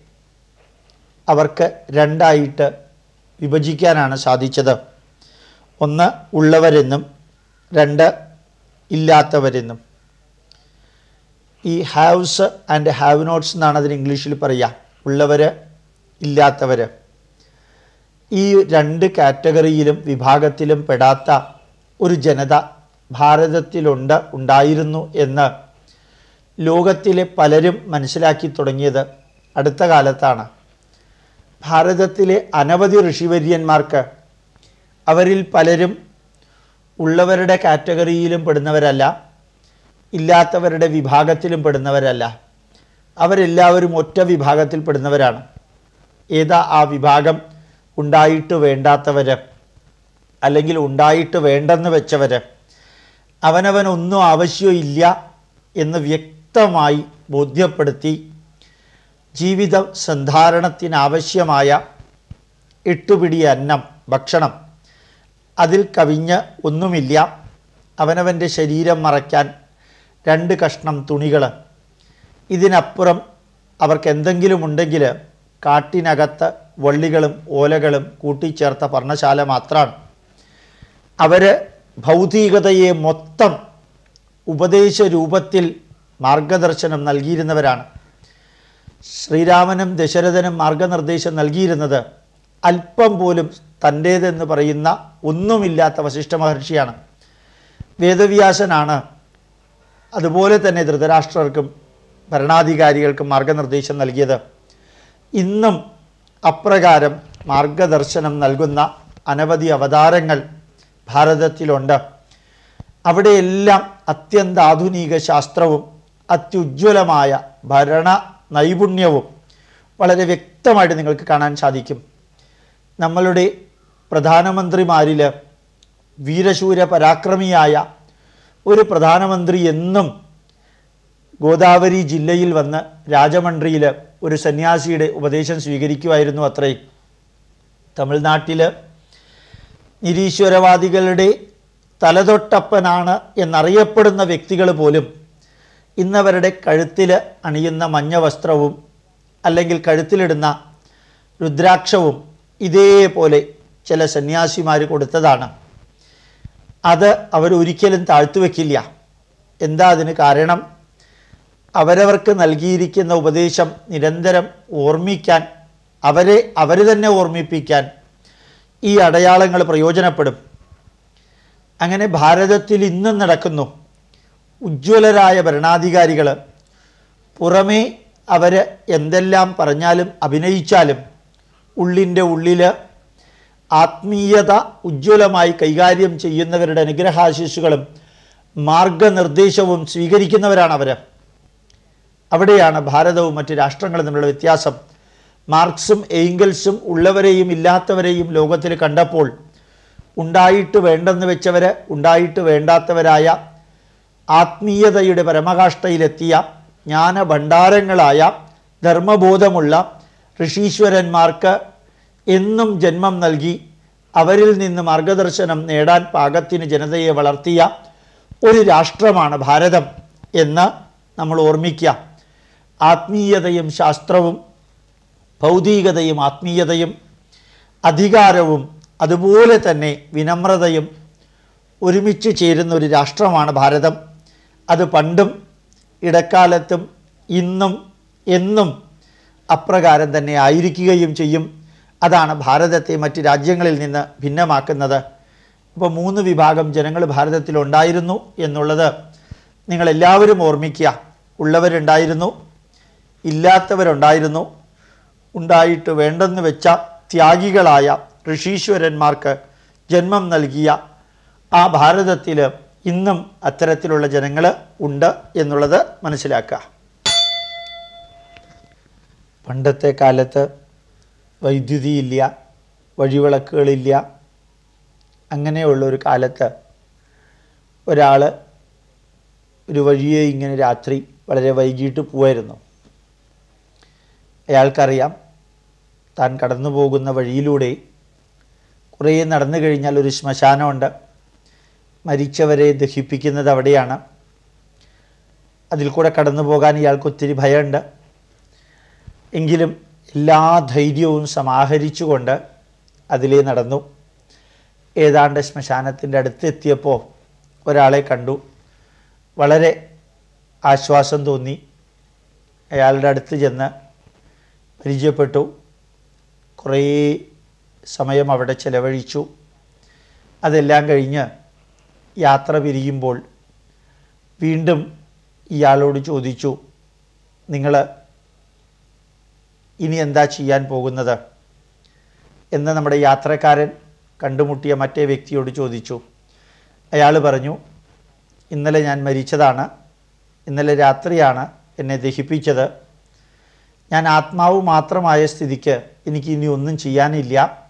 അവർക്ക് രണ്ടായിട്ട് വിഭജിക്കാനാണ് സാധിച്ചത്. ഒന്ന് ഉള്ളവരെന്നും രണ്ട് ഇല്ലാത്തവരെന്നും. ഈ ഹാവ്സ് ആൻഡ് ഹാവ് നോട്ട്സ് എന്നാണ് അതിന് ഇംഗ്ലീഷിൽ പറയുക ഉള്ളവർ ഇല്ലാത്തവർ ഈ രണ്ട് കാറ്റഗറിയിലും വിഭാഗത്തിലും പെടാത്ത ഒരു ജനത ഭാരതത്തിലുണ്ട് ഉണ്ടായിരുന്നു എന്ന് ലോകത്തിലെ പലരും മനസ്സിലാക്കി തുടങ്ങിയത് അടുത്ത കാലത്താണ്. ഭാരതത്തിലെ അനവധി ഋഷിവര്യന്മാർക്ക് അവരിൽ പലരും ഉള്ളവരുടെ കാറ്റഗറിയിലും പെടുന്നവരല്ല. ഇല്ലാത്തവരുടെ വിഭാഗത്തിലും പെടുന്നവരല്ല. അവരെല്ലാവരും ഒറ്റ വിഭാഗത്തിൽ പെടുന്നവരാണ്. ഏതാ ആ വിഭാഗം ഉണ്ടായിട്ട് വേണ്ടാത്തവർ അല്ലെങ്കിൽ ഉണ്ടായിട്ട് വേണ്ടെന്ന് വെച്ചവർ അവനവനൊന്നും ആവശ്യമില്ല എന്ന് വ്യക്തമായി ബോധ്യപ്പെടുത്തി ജീവിത സന്ധാരണത്തിനാവശ്യമായ എട്ടുപിടി അന്നം ഭക്ഷണം അതിൽ കവിഞ്ഞ് ഒന്നുമില്ല. അവനവന്റെ ശരീരം മറയ്ക്കാൻ രണ്ട് കഷ്ണം തുണികൾ. ഇതിനപ്പുറം അവർക്ക് എന്തെങ്കിലും ഉണ്ടെങ്കിൽ കാട്ടിനകത്ത് വള്ളികളും ഓലകളും കൂട്ടിച്ചേർത്ത പർണശാല മാത്രമാണ് അവർ ഭൗതികതയെ മൊത്തം ഉപദേശ രൂപത്തിൽ മാർഗദർശനം നൽകിയിരുന്നവരാണ്. ശ്രീരാമനും ദശരഥനും മാർഗനിർദ്ദേശം നൽകിയിരുന്നത് അല്പം പോലും തന്റേതെന്ന് പറയുന്ന ഒന്നുമില്ലാത്ത വശിഷ്ഠ മഹർഷിയാണ്. വേദവ്യാസനാണ് അതുപോലെ തന്നെ ധൃതരാഷ്ട്രർക്കും ഭരണാധികാരികൾക്കും മാർഗനിർദ്ദേശം നൽകിയത്. ഇന്നും അപ്രകാരം മാർഗദർശനം നൽകുന്ന അനവധി അവതാരങ്ങൾ ഭാരതത്തിലുണ്ട്. അവിടെയെല്ലാം അത്യന്താധുനിക ശാസ്ത്രവും അത്യുജ്വലമായ ഭരണ നൈപുണ്യവും വളരെ വ്യക്തമായിട്ട് നിങ്ങൾക്ക് കാണാൻ സാധിക്കും. നമ്മളുടെ പ്രധാനമന്ത്രിമാരിൽ വീരശൂര പരാക്രമിയായ ഒരു പ്രധാനമന്ത്രി എന്നും ഗോദാവരി ജില്ലയിൽ വന്ന് രാജമണ്ഡ്രിയിൽ ഒരു സന്യാസിയുടെ ഉപദേശം സ്വീകരിക്കുമായിരുന്നു അത്രേ തമിഴ്നാട്ടിൽ നിരീശ്വരവാദികളുടെ തലതൊട്ടപ്പനാണ് എന്നറിയപ്പെടുന്ന വ്യക്തികൾ പോലും ഇന്നവരുടെ കഴുത്തിൽ അണിയുന്ന മഞ്ഞ വസ്ത്രവും അല്ലെങ്കിൽ കഴുത്തിലിടുന്ന രുദ്രാക്ഷവും ഇതേപോലെ ചില സന്യാസിമാർ കൊടുത്തതാണ്. അത് അവരൊരിക്കലും താഴ്ത്തുവെക്കില്ല. എന്താ അതിന് കാരണം? അവരവർക്ക് നൽകിയിരിക്കുന്ന ഉപദേശം നിരന്തരം ഓർമ്മിക്കാൻ അവരെ അവർ തന്നെ ഓർമ്മിപ്പിക്കാൻ ഈ അടയാളങ്ങൾ പ്രയോജനപ്പെടും. അങ്ങനെ ഭാരതത്തിൽ ഇന്നും നടക്കുന്നു. ഉജ്ജ്വലരായ ഭരണാധികാരികൾ പുറമേ അവർ എന്തെല്ലാം പറഞ്ഞാലും അഭിനയിച്ചാലും ഉള്ളിന്റെ ഉള്ളിൽ ആത്മീയത ഉജ്ജ്വലമായി കൈകാര്യം ചെയ്യുന്നവരുടെ അനുഗ്രഹാശിഷുകളും മാർഗനിർദ്ദേശവും സ്വീകരിക്കുന്നവരാണ് അവർ അവിടെയാണ് ഭാരതവും മറ്റ് രാഷ്ട്രങ്ങളും തമ്മിലുള്ള വ്യത്യാസം. മാർക്സും എയ്ങ്കൽസും ഉള്ളവരെയും ഇല്ലാത്തവരെയും ലോകത്തിൽ കണ്ടപ്പോൾ ഉണ്ടായിട്ട് വേണ്ടെന്ന് വെച്ചവർ ഉണ്ടായിട്ട് വേണ്ടാത്തവരായ ആത്മീയതയുടെ പരമകാഷ്ഠയിലെത്തിയ ജ്ഞാനഭണ്ഡാരങ്ങളായ ധർമ്മബോധമുള്ള ഋഷീശ്വരന്മാർക്ക് എന്നും ജന്മം നൽകി അവരിൽ നിന്ന് മാർഗദർശനം നേടാൻ പാകത്തിന് ജനതയെ വളർത്തിയ ഒരു രാഷ്ട്രമാണ് ഭാരതം എന്ന് നമ്മൾ ഓർമ്മിക്കുക. ആത്മീയതയും ശാസ്ത്രവും ഭൗതികതയും ആത്മീയതയും അധികാരവും അതുപോലെ തന്നെ വിനമ്രതയും ഒരുമിച്ച് ചേരുന്ന ഒരു രാഷ്ട്രമാണ് ഭാരതം. അത് പണ്ടും ഇടക്കാലത്തും ഇന്നും എന്നും അപ്രകാരം തന്നെ ആയിരിക്കുകയും ചെയ്യും. അതാണ് ഭാരതത്തെ മറ്റ് രാജ്യങ്ങളിൽ നിന്ന് ഭിന്നമാക്കുന്നത്. ഇപ്പോൾ മൂന്ന് വിഭാഗം ജനങ്ങൾ ഭാരതത്തിലുണ്ടായിരുന്നു എന്നുള്ളത് നിങ്ങളെല്ലാവരും ഓർമ്മിക്കുക. ഉള്ളവരുണ്ടായിരുന്നു ഇല്ലാത്തവരുണ്ടായിരുന്നു. ഉണ്ടായിട്ട് വേണ്ടെന്ന് വെച്ച ത്യാഗികളായ ഋഷീശ്വരന്മാർക്ക് ജന്മം നൽകിയ ആ ഭാരതത്തിൽ ഇന്നും അത്തരത്തിലുള്ള ജനങ്ങൾ ഉണ്ട് എന്നുള്ളത് മനസ്സിലാക്കുക. പണ്ടത്തെ കാലത്ത് വൈദ്യുതിയില്ല വഴിവിളക്കുകളില്ല. അങ്ങനെയുള്ളൊരു കാലത്ത് ഒരാൾ ഒരു വഴിയെ ഇങ്ങനെ രാത്രി വളരെ വൈകിട്ട് പോവായിരുന്നു. അയാൾക്കറിയാം താൻ കടന്നു പോകുന്ന വഴിയിലൂടെ കുറേ നടന്നു കഴിഞ്ഞാൽ ഒരു ശ്മശാനമുണ്ട്. മരിച്ചവരെ ദഹിപ്പിക്കുന്നത് അവിടെയാണ്. അതിൽ കൂടെ കടന്നു പോകാൻ ഇയാൾക്ക് ഒത്തിരി ഭയമുണ്ട്. എങ്കിലും എല്ലാ ധൈര്യവും സമാഹരിച്ചുകൊണ്ട് അതിലേ നടന്നു. ഏതാണ്ട് ശ്മശാനത്തിന്റെ അടുത്തെത്തിയപ്പോൾ ഒരാളെ കണ്ടു. വളരെ ആശ്വാസം തോന്നി. അയാളുടെ അടുത്ത് ചെന്ന് പരിചയപ്പെട്ടു. കുറേ സമയം അവിടെ ചെലവഴിച്ചു. അതെല്ലാം കഴിഞ്ഞ് യാത്ര പിരിയുമ്പോൾ വീണ്ടും ഇയാളോട് ചോദിച്ചു നിങ്ങൾ ഇനി എന്താ ചെയ്യാൻ പോകുന്നത്? എന്ന് നമ്മുടെ യാത്രക്കാരൻ കണ്ടുമുട്ടിയ മറ്റേ വ്യക്തിയോട് ചോദിച്ചു. അയാൾ പറഞ്ഞു ഇന്നലെ ഞാൻ മരിച്ചതാണ്. ഇന്നലെ രാത്രിയാണ് എന്നെ ദഹിപ്പിച്ചത്. ഞാൻ ആത്മാവ് മാത്രമായ സ്ഥിതിക്ക് എനിക്ക് ഇനി ഒന്നും ചെയ്യാനില്ല.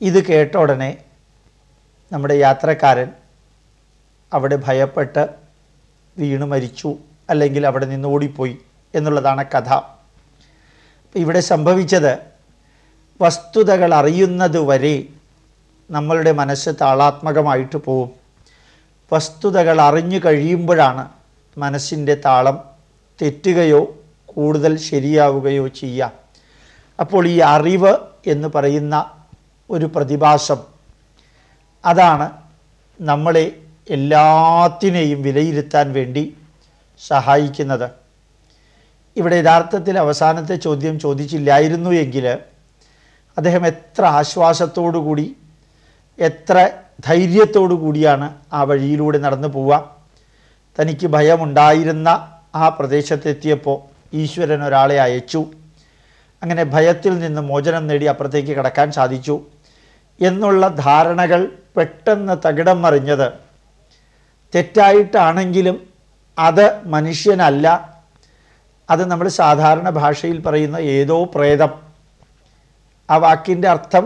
ഇത് കേട്ട ഉടനെ നമ്മുടെ യാത്രക്കാരൻ അവിടെ ഭയപ്പെട്ട് വീണ് മരിച്ചു അല്ലെങ്കിൽ അവിടെ നിന്ന് ഓടിപ്പോയി എന്നുള്ളതാണ് കഥ. ഇവിടെ സംഭവിച്ചത് വസ്തുതകൾ അറിയുന്നതുവരെ നമ്മളുടെ മനസ്സ് താളാത്മകമായിട്ട് പോവും. വസ്തുതകൾ അറിഞ്ഞു കഴിയുമ്പോഴാണ് മനസ്സിന്റെ താളം തെറ്റുകയോ കൂടുതൽ ശരിയാവുകയോ ചെയ്യുക. അപ്പോൾ ഈ അറിവ് എന്ന് പറയുന്ന ഒരു പ്രതിഭാസം അതാണ് നമ്മളെ എല്ലാത്തിനെയും വിലയിരുത്താൻ വേണ്ടി സഹായിക്കുന്നത്. ഇവിടെ യഥാർത്ഥത്തിൽ അവസാനത്തെ ചോദ്യം ചോദിച്ചില്ലായിരുന്നു എങ്കിൽ അദ്ദേഹം എത്ര ആശ്വാസത്തോടു കൂടി എത്ര ധൈര്യത്തോടു കൂടിയാണ് ആ വഴിയിലൂടെ നടന്നു പോവുക. തനിക്ക് ഭയമുണ്ടായിരുന്ന ആ പ്രദേശത്തെത്തിയപ്പോൾ ഈശ്വരൻ ഒരാളെ അയച്ചു. അങ്ങനെ ഭയത്തിൽ നിന്ന് മോചനം നേടി അപ്പുറത്തേക്ക് കടക്കാൻ സാധിച്ചു എന്നുള്ള ധാരണകൾ പെട്ടെന്ന് തകിടം മറിഞ്ഞത് തെറ്റായിട്ടാണെങ്കിലും അത് മനുഷ്യനല്ല അത് നമ്മൾ സാധാരണ ഭാഷയിൽ പറയുന്ന ഏതോ പ്രേതം. ആ വാക്കിന്റെ അർത്ഥം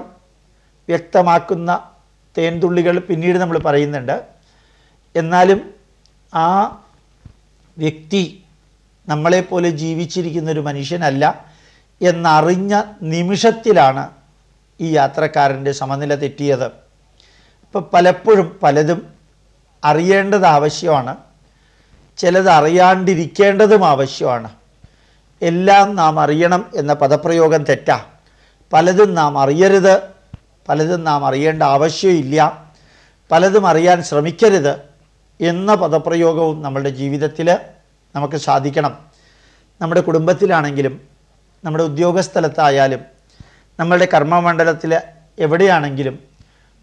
വ്യക്തമാക്കുന്ന തേൻതുള്ളികൾ പിന്നീട് നമ്മൾ പറയുന്നുണ്ട്. എന്നാലും ആ വ്യക്തി നമ്മളെപ്പോലെ ജീവിച്ചിരിക്കുന്ന ഒരു മനുഷ്യനല്ല എന്നറിഞ്ഞ നിമിഷത്തിലാണ് ഈ യാത്രക്കാരന്റെ സമനില തെറ്റിയത്. ഇപ്പം പലപ്പോഴും പലതും അറിയേണ്ടത് ആവശ്യമാണ്. ചിലത് അറിയാണ്ടിരിക്കേണ്ടതും ആവശ്യമാണ്. എല്ലാം നാം അറിയണം എന്ന പദപ്രയോഗം തെറ്റാ. പലതും നാം അറിയരുത്. പലതും നാം അറിയേണ്ട ആവശ്യമില്ല. പലതും അറിയാൻ ശ്രമിക്കരുത് എന്ന പദപ്രയോഗവും നമ്മളുടെ ജീവിതത്തിൽ നമുക്ക് സാധിക്കണം. നമ്മുടെ കുടുംബത്തിലാണെങ്കിലും നമ്മുടെ ഉദ്യോഗസ്ഥലത്തായാലും നമ്മളുടെ കർമ്മമണ്ഡലത്തിൽ എവിടെയാണെങ്കിലും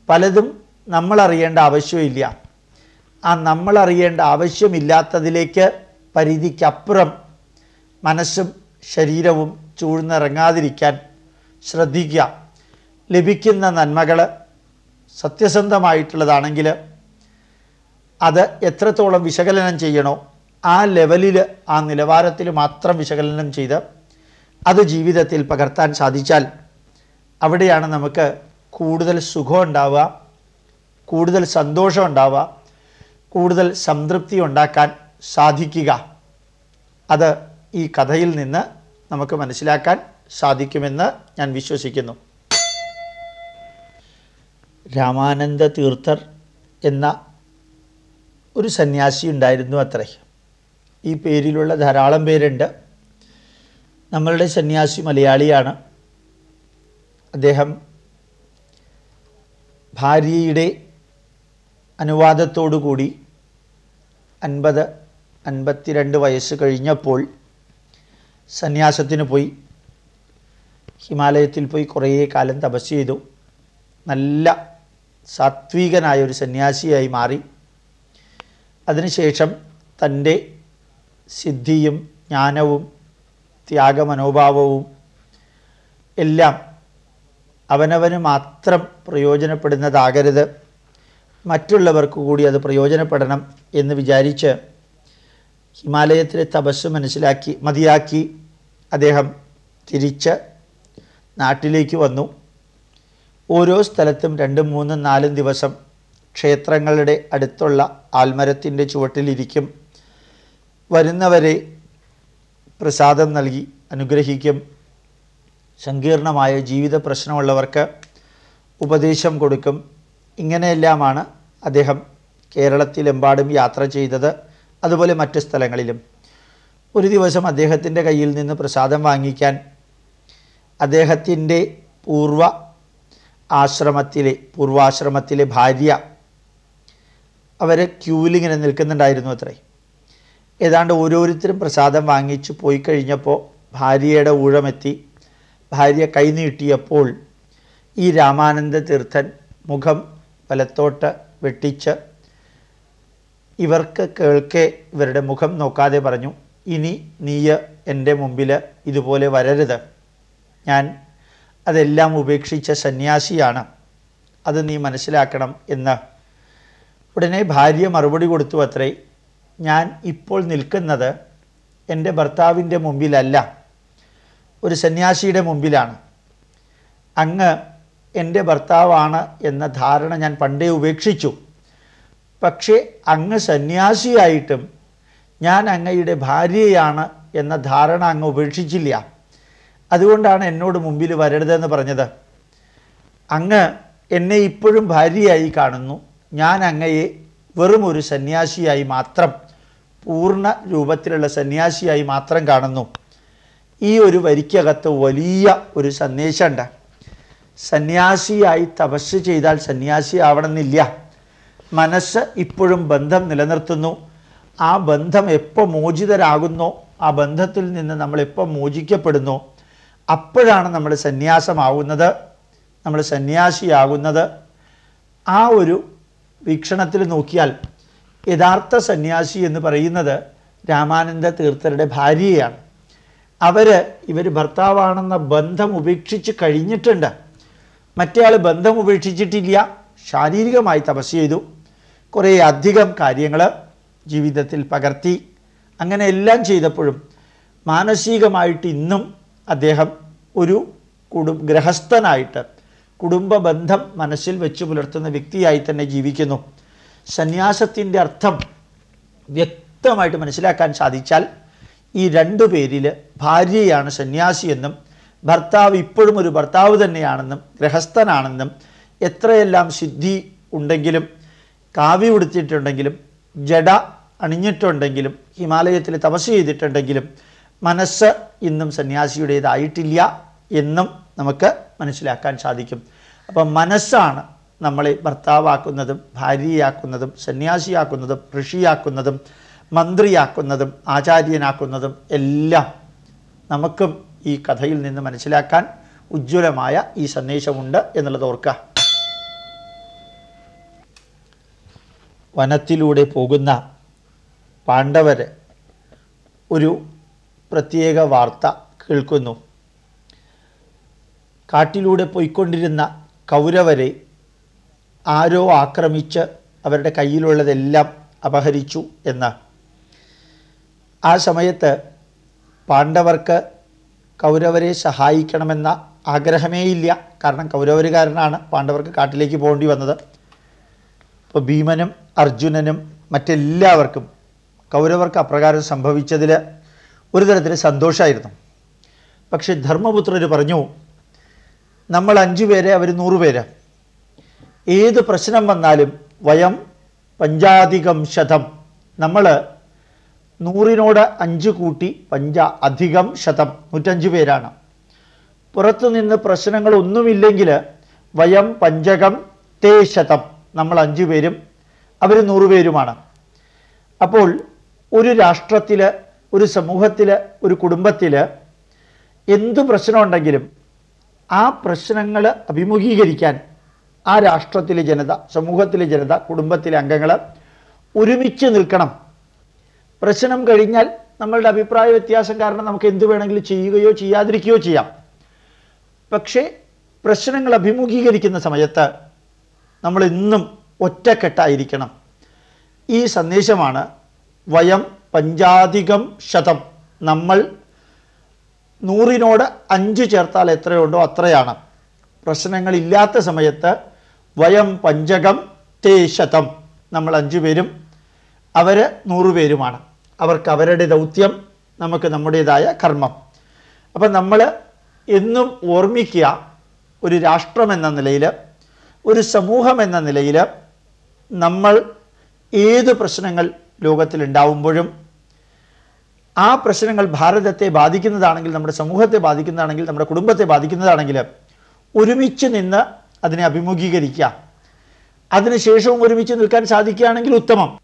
പലതും നമ്മൾ അറിയേണ്ട ആവശ്യമില്ല. ആ നമ്മൾ അറിയേണ്ട ആവശ്യമില്ലാത്തതിലേക്ക് പരിധിക്കപ്പുറം മനസ്സും ശരീരവും ചൂഴ്ന്നിറങ്ങാതിരിക്കാൻ ശ്രദ്ധിക്കുക. ലഭിക്കുന്ന നന്മകൾ സത്യസന്ധമായിട്ടുള്ളതാണെങ്കിൽ അത് എത്രത്തോളം വിശകലനം ചെയ്യണോ ആ ലെവലിൽ ആ നിലവാരത്തിൽ മാത്രം വിശകലനം ചെയ്ത് അത് ജീവിതത്തിൽ പകർത്താൻ സാധിച്ചാൽ അവിടെയാണ് നമുക്ക് കൂടുതൽ സുഖം ഉണ്ടാവുക കൂടുതൽ സന്തോഷം ഉണ്ടാവുക കൂടുതൽ സംതൃപ്തി ഉണ്ടാക്കാൻ സാധിക്കുക. അത് ഈ കഥയിൽ നിന്ന് നമുക്ക് മനസ്സിലാക്കാൻ സാധിക്കുമെന്ന് ഞാൻ വിശ്വസിക്കുന്നു. രാമാനന്ദ തീർത്ഥർ എന്ന ഒരു സന്യാസി ഉണ്ടായിരുന്നു അത്രേ. ഈ പേരിലുള്ള ധാരാളം പേരുണ്ട്. നമ്മളുടെ സന്യാസി മലയാളിയാണ്. അദ്ദേഹം ഭാര്യയുടെ അനുവാദത്തോടുകൂടി അൻപത് അൻപത്തിരണ്ട് വയസ്സ് കഴിഞ്ഞപ്പോൾ സന്യാസത്തിന് പോയി. ഹിമാലയത്തിൽ പോയി കുറേ കാലം തപസ് ചെയ്തു. നല്ല സാത്വികനായ ഒരു സന്യാസിയായി മാറി. അതിനുശേഷം തന്റെ സിദ്ധിയും ജ്ഞാനവും ത്യാഗമനോഭാവവും എല്ലാം അവനവന് മാത്രം പ്രയോജനപ്പെടുന്നതാകരുത്. മറ്റുള്ളവർക്ക് കൂടി അത് പ്രയോജനപ്പെടണം എന്ന് വിചാരിച്ച് ഹിമാലയത്തിലെ തപസ് മനസ്സിലാക്കി മതിയാക്കി അദ്ദേഹം തിരിച്ച് നാട്ടിലേക്ക് വന്നു. ഓരോ സ്ഥലത്തും രണ്ടും മൂന്നും നാലും ദിവസം ക്ഷേത്രങ്ങളുടെ അടുത്തുള്ള ആൽമരത്തിന്റെ ചുവട്ടിലിരിക്കും. വരുന്നവരെ പ്രസാദം നൽകി അനുഗ്രഹിക്കും. സങ്കീർണമായ ജീവിത പ്രശ്നമുള്ളവർക്ക് ഉപദേശം കൊടുക്കും. ഇങ്ങനെയെല്ലാമാണ് അദ്ദേഹം കേരളത്തിലെമ്പാടും യാത്ര ചെയ്തത്. അതുപോലെ മറ്റു സ്ഥലങ്ങളിലും. ഒരു ദിവസം അദ്ദേഹത്തിന്റെ കയ്യിൽ നിന്ന് പ്രസാദം വാങ്ങിക്കാൻ അദ്ദേഹത്തിന്റെ പൂർവ ആശ്രമത്തിലെ പൂർവാശ്രമത്തിലെ ഭാര്യ അവരെ ക്യൂവിലിങ്ങനെ നിൽക്കുന്നുണ്ടായിരുന്നു അത്രേ. ഏതാണ്ട് ഓരോരുത്തരും പ്രസാദം വാങ്ങിച്ച് പോയി കഴിഞ്ഞപ്പോൾ ഭാര്യയുടെ ഊഴമെത്തി. ഭാര്യ കൈനീട്ടിയപ്പോൾ ഈ രാമാനന്ദ തീർത്ഥൻ മുഖം വലത്തോട്ട് വെട്ടിച്ച് ഇവർക്ക് കേൾക്കെ ഇവരുടെ മുഖം നോക്കാതെ പറഞ്ഞു ഇനി നീയ് എന്റെ മുമ്പിൽ ഇതുപോലെ വരരുത്. ഞാൻ അതെല്ലാം ഉപേക്ഷിച്ച സന്യാസിയാണ്. അത് നീ മനസ്സിലാക്കണം എന്ന്. ഉടനെ ഭാര്യ മറുപടി കൊടുത്തു അത്രേ ഞാൻ ഇപ്പോൾ നിൽക്കുന്നത് എന്റെ ഭർത്താവിന്റെ മുമ്പിലല്ല ഒരു സന്യാസിയുടെ മുമ്പിലാണ്. അങ്ങ് എന്റെ ഭർത്താവാണ് എന്ന ധാരണ ഞാൻ പണ്ടേ ഉപേക്ഷിച്ചു. പക്ഷേ അങ്ങ് സന്യാസിയായിട്ടും ഞാൻ അങ്ങയുടെ ഭാര്യയാണ് എന്ന ധാരണ അങ്ങ് ഉപേക്ഷിച്ചില്ല. അതുകൊണ്ടാണ് എന്നോട് മുമ്പിൽ വരരുതെന്ന് പറഞ്ഞത്. അങ്ങ് എന്നെ ഇപ്പോഴും ഭാര്യയായി കാണുന്നു. ഞാൻ അങ്ങയെ വെറും ഒരു സന്യാസിയായി മാത്രം പൂർണ രൂപത്തിലുള്ള സന്യാസിയായി മാത്രം കാണുന്നു. ഈ ഒരു വരിക്കകത്ത് വലിയ ഒരു സന്ദേശമുണ്ട്. സന്യാസിയായി തപസ് ചെയ്താൽ സന്യാസി ആവണമെന്നില്ല മനസ്സ് ഇപ്പോഴും ബന്ധം നിലനിർത്തുന്നു. ആ ബന്ധം എപ്പോൾ മോചിതരാകുന്നോ ആ ബന്ധത്തിൽ നിന്ന് നമ്മൾ എപ്പോൾ മോചിക്കപ്പെടുന്നു അപ്പോഴാണ് നമ്മൾ സന്യാസമാവുന്നത്. നമ്മൾ സന്യാസിയാകുന്നത്. ആ ഒരു വീക്ഷണത്തിൽ നോക്കിയാൽ യഥാർത്ഥ സന്യാസി എന്ന് പറയുന്നത് രാമാനന്ദ തീർത്ഥരുടെ ഭാര്യയാണ്. അവർ ഇവർ ഭർത്താവാണെന്ന ബന്ധം ഉപേക്ഷിച്ച് കഴിഞ്ഞിട്ടുണ്ട്. മറ്റേയാൾ ബന്ധം ഉപേക്ഷിച്ചിട്ടില്ല. ശാരീരികമായി തപസ് ചെയ്തു. കുറേ അധികം കാര്യങ്ങൾ ജീവിതത്തിൽ പകർത്തി അങ്ങനെ എല്ലാം ചെയ്തപ്പോഴും മാനസികമായിട്ട് ഇന്നും അദ്ദേഹം ഒരു കുടു ഗൃഹസ്ഥനായിട്ട് കുടുംബ ബന്ധം മനസ്സിൽ വെച്ച് പുലർത്തുന്ന വ്യക്തിയായി തന്നെ ജീവിക്കുന്നു. സന്യാസത്തിന്റെ അർത്ഥം വ്യക്തമായിട്ട് മനസ്സിലാക്കാൻ സാധിച്ചാൽ ഈ രണ്ടു പേരിൽ ഭാര്യയാണ് സന്യാസിയെന്നും ഭർത്താവ് ഇപ്പോഴും ഒരു ഭർത്താവ് തന്നെയാണെന്നും ഗൃഹസ്ഥനാണെന്നും എത്രയെല്ലാം സിദ്ധി ഉണ്ടെങ്കിലും കാവ്യ ഉടുത്തിട്ടുണ്ടെങ്കിലും ജഡ അണിഞ്ഞിട്ടുണ്ടെങ്കിലും ഹിമാലയത്തിൽ തപസ് ചെയ്തിട്ടുണ്ടെങ്കിലും മനസ്സ് ഇന്നും സന്യാസിയുടേതായിട്ടില്ല എന്നും നമുക്ക് മനസ്സിലാക്കാൻ സാധിക്കും. അപ്പം മനസ്സാണ് നമ്മളെ ഭർത്താവാക്കുന്നതും ഭാര്യയാക്കുന്നതും സന്യാസിയാക്കുന്നതും ഋഷിയാക്കുന്നതും മന്ത്രിയാക്കുന്നതും ആചാര്യനാക്കുന്നതും എല്ലാം നമുക്കും ഈ കഥയിൽ നിന്ന് മനസ്സിലാക്കാൻ ഉജ്ജ്വലമായ ഈ സന്ദേശമുണ്ട് എന്നുള്ളത് ഓർക്കുക. വനത്തിലൂടെ പോകുന്ന പാണ്ഡവര് ഒരു പ്രത്യേക വാർത്ത കേൾക്കുന്നു. കാട്ടിലൂടെ പോയിക്കൊണ്ടിരുന്ന കൗരവരെ ആരോ ആക്രമിച്ച് അവരുടെ കയ്യിലുള്ളതെല്ലാം അപഹരിച്ചു എന്ന്. ആ സമയത്ത് പാണ്ഡവർക്ക് കൗരവരെ ഇപ്പോൾ ഭീമനും അർജുനനും മറ്റെല്ലാവർക്കും കൗരവർക്ക് അപ്രകാരം സംഭവിച്ചതിൽ ഒരു തരത്തിൽ സന്തോഷമായിരുന്നു പക്ഷെ ധർമ്മപുത്രർ പറഞ്ഞു നമ്മൾ അഞ്ചു പേരെ അവർ നൂറുപേര് ഏത് പ്രശ്നം വന്നാലും വയം പഞ്ചാധികം ശതം. നമ്മൾ നൂറിനോട് അഞ്ച് കൂട്ടി പഞ്ച അധികം ശതം നൂറ്റഞ്ച് പേരാണ്. പുറത്തുനിന്ന് പ്രശ്നങ്ങളൊന്നുമില്ലെങ്കിൽ വയം പഞ്ചകം തേ ശതം. നമ്മൾ അഞ്ചു പേരും അവർ നൂറ് പേരുമാണ്. അപ്പോൾ ഒരു രാഷ്ട്രത്തിൽ ഒരു സമൂഹത്തിൽ ഒരു കുടുംബത്തിൽ എന്ത് പ്രശ്നമുണ്ടെങ്കിലും ആ പ്രശ്നങ്ങൾ അഭിമുഖീകരിക്കാൻ ആ രാഷ്ട്രത്തിലെ ജനത സമൂഹത്തിലെ ജനത കുടുംബത്തിലെ അംഗങ്ങൾ ഒരുമിച്ച് നിൽക്കണം. പ്രശ്നം കഴിഞ്ഞാൽ നമ്മളുടെ അഭിപ്രായ വ്യത്യാസം കാരണം നമുക്ക് എന്ത് വേണമെങ്കിലും ചെയ്യുകയോ ചെയ്യാതിരിക്കുകയോ ചെയ്യാം. പക്ഷേ പ്രശ്നങ്ങൾ അഭിമുഖീകരിക്കുന്ന സമയത്ത് നമ്മൾ ഇന്നും ഒറ്റക്കെട്ടായിരിക്കണം. ഈ സന്ദേശമാണ് വയം പഞ്ചാധികം ശതം. നമ്മൾ നൂറിനോട് അഞ്ച് ചേർത്താൽ എത്രയുണ്ടോ അത്രയാണ്. പ്രശ്നങ്ങളില്ലാത്ത സമയത്ത് വയം പഞ്ചകം തേ ശതം. നമ്മൾ അഞ്ചു പേരും അവർ നൂറുപേരുമാണ് അവർക്ക് അവരുടെ ദൗത്യം നമുക്ക് നമ്മുടേതായ കർമ്മം. അപ്പം നമ്മൾ എന്നും ഓർമ്മിക്കുക ഒരു രാഷ്ട്രം എന്ന നിലയിൽ ഒരു സമൂഹം എന്ന നിലയിൽ നമ്മൾ ഏത് പ്രശ്നങ്ങൾ ലോകത്തിലുണ്ടാവുമ്പോഴും ആ പ്രശ്നങ്ങൾ ഭാരതത്തെ ബാധിക്കുന്നതാണെങ്കിൽ നമ്മുടെ സമൂഹത്തെ ബാധിക്കുന്നതാണെങ്കിൽ നമ്മുടെ കുടുംബത്തെ ബാധിക്കുന്നതാണെങ്കിൽ ഒരുമിച്ച് നിന്ന് അതിനെ അഭിമുഖീകരിക്കുക. അതിനുശേഷവും ഒരുമിച്ച് നിൽക്കാൻ സാധിക്കുകയാണെങ്കിൽ ഉത്തമം.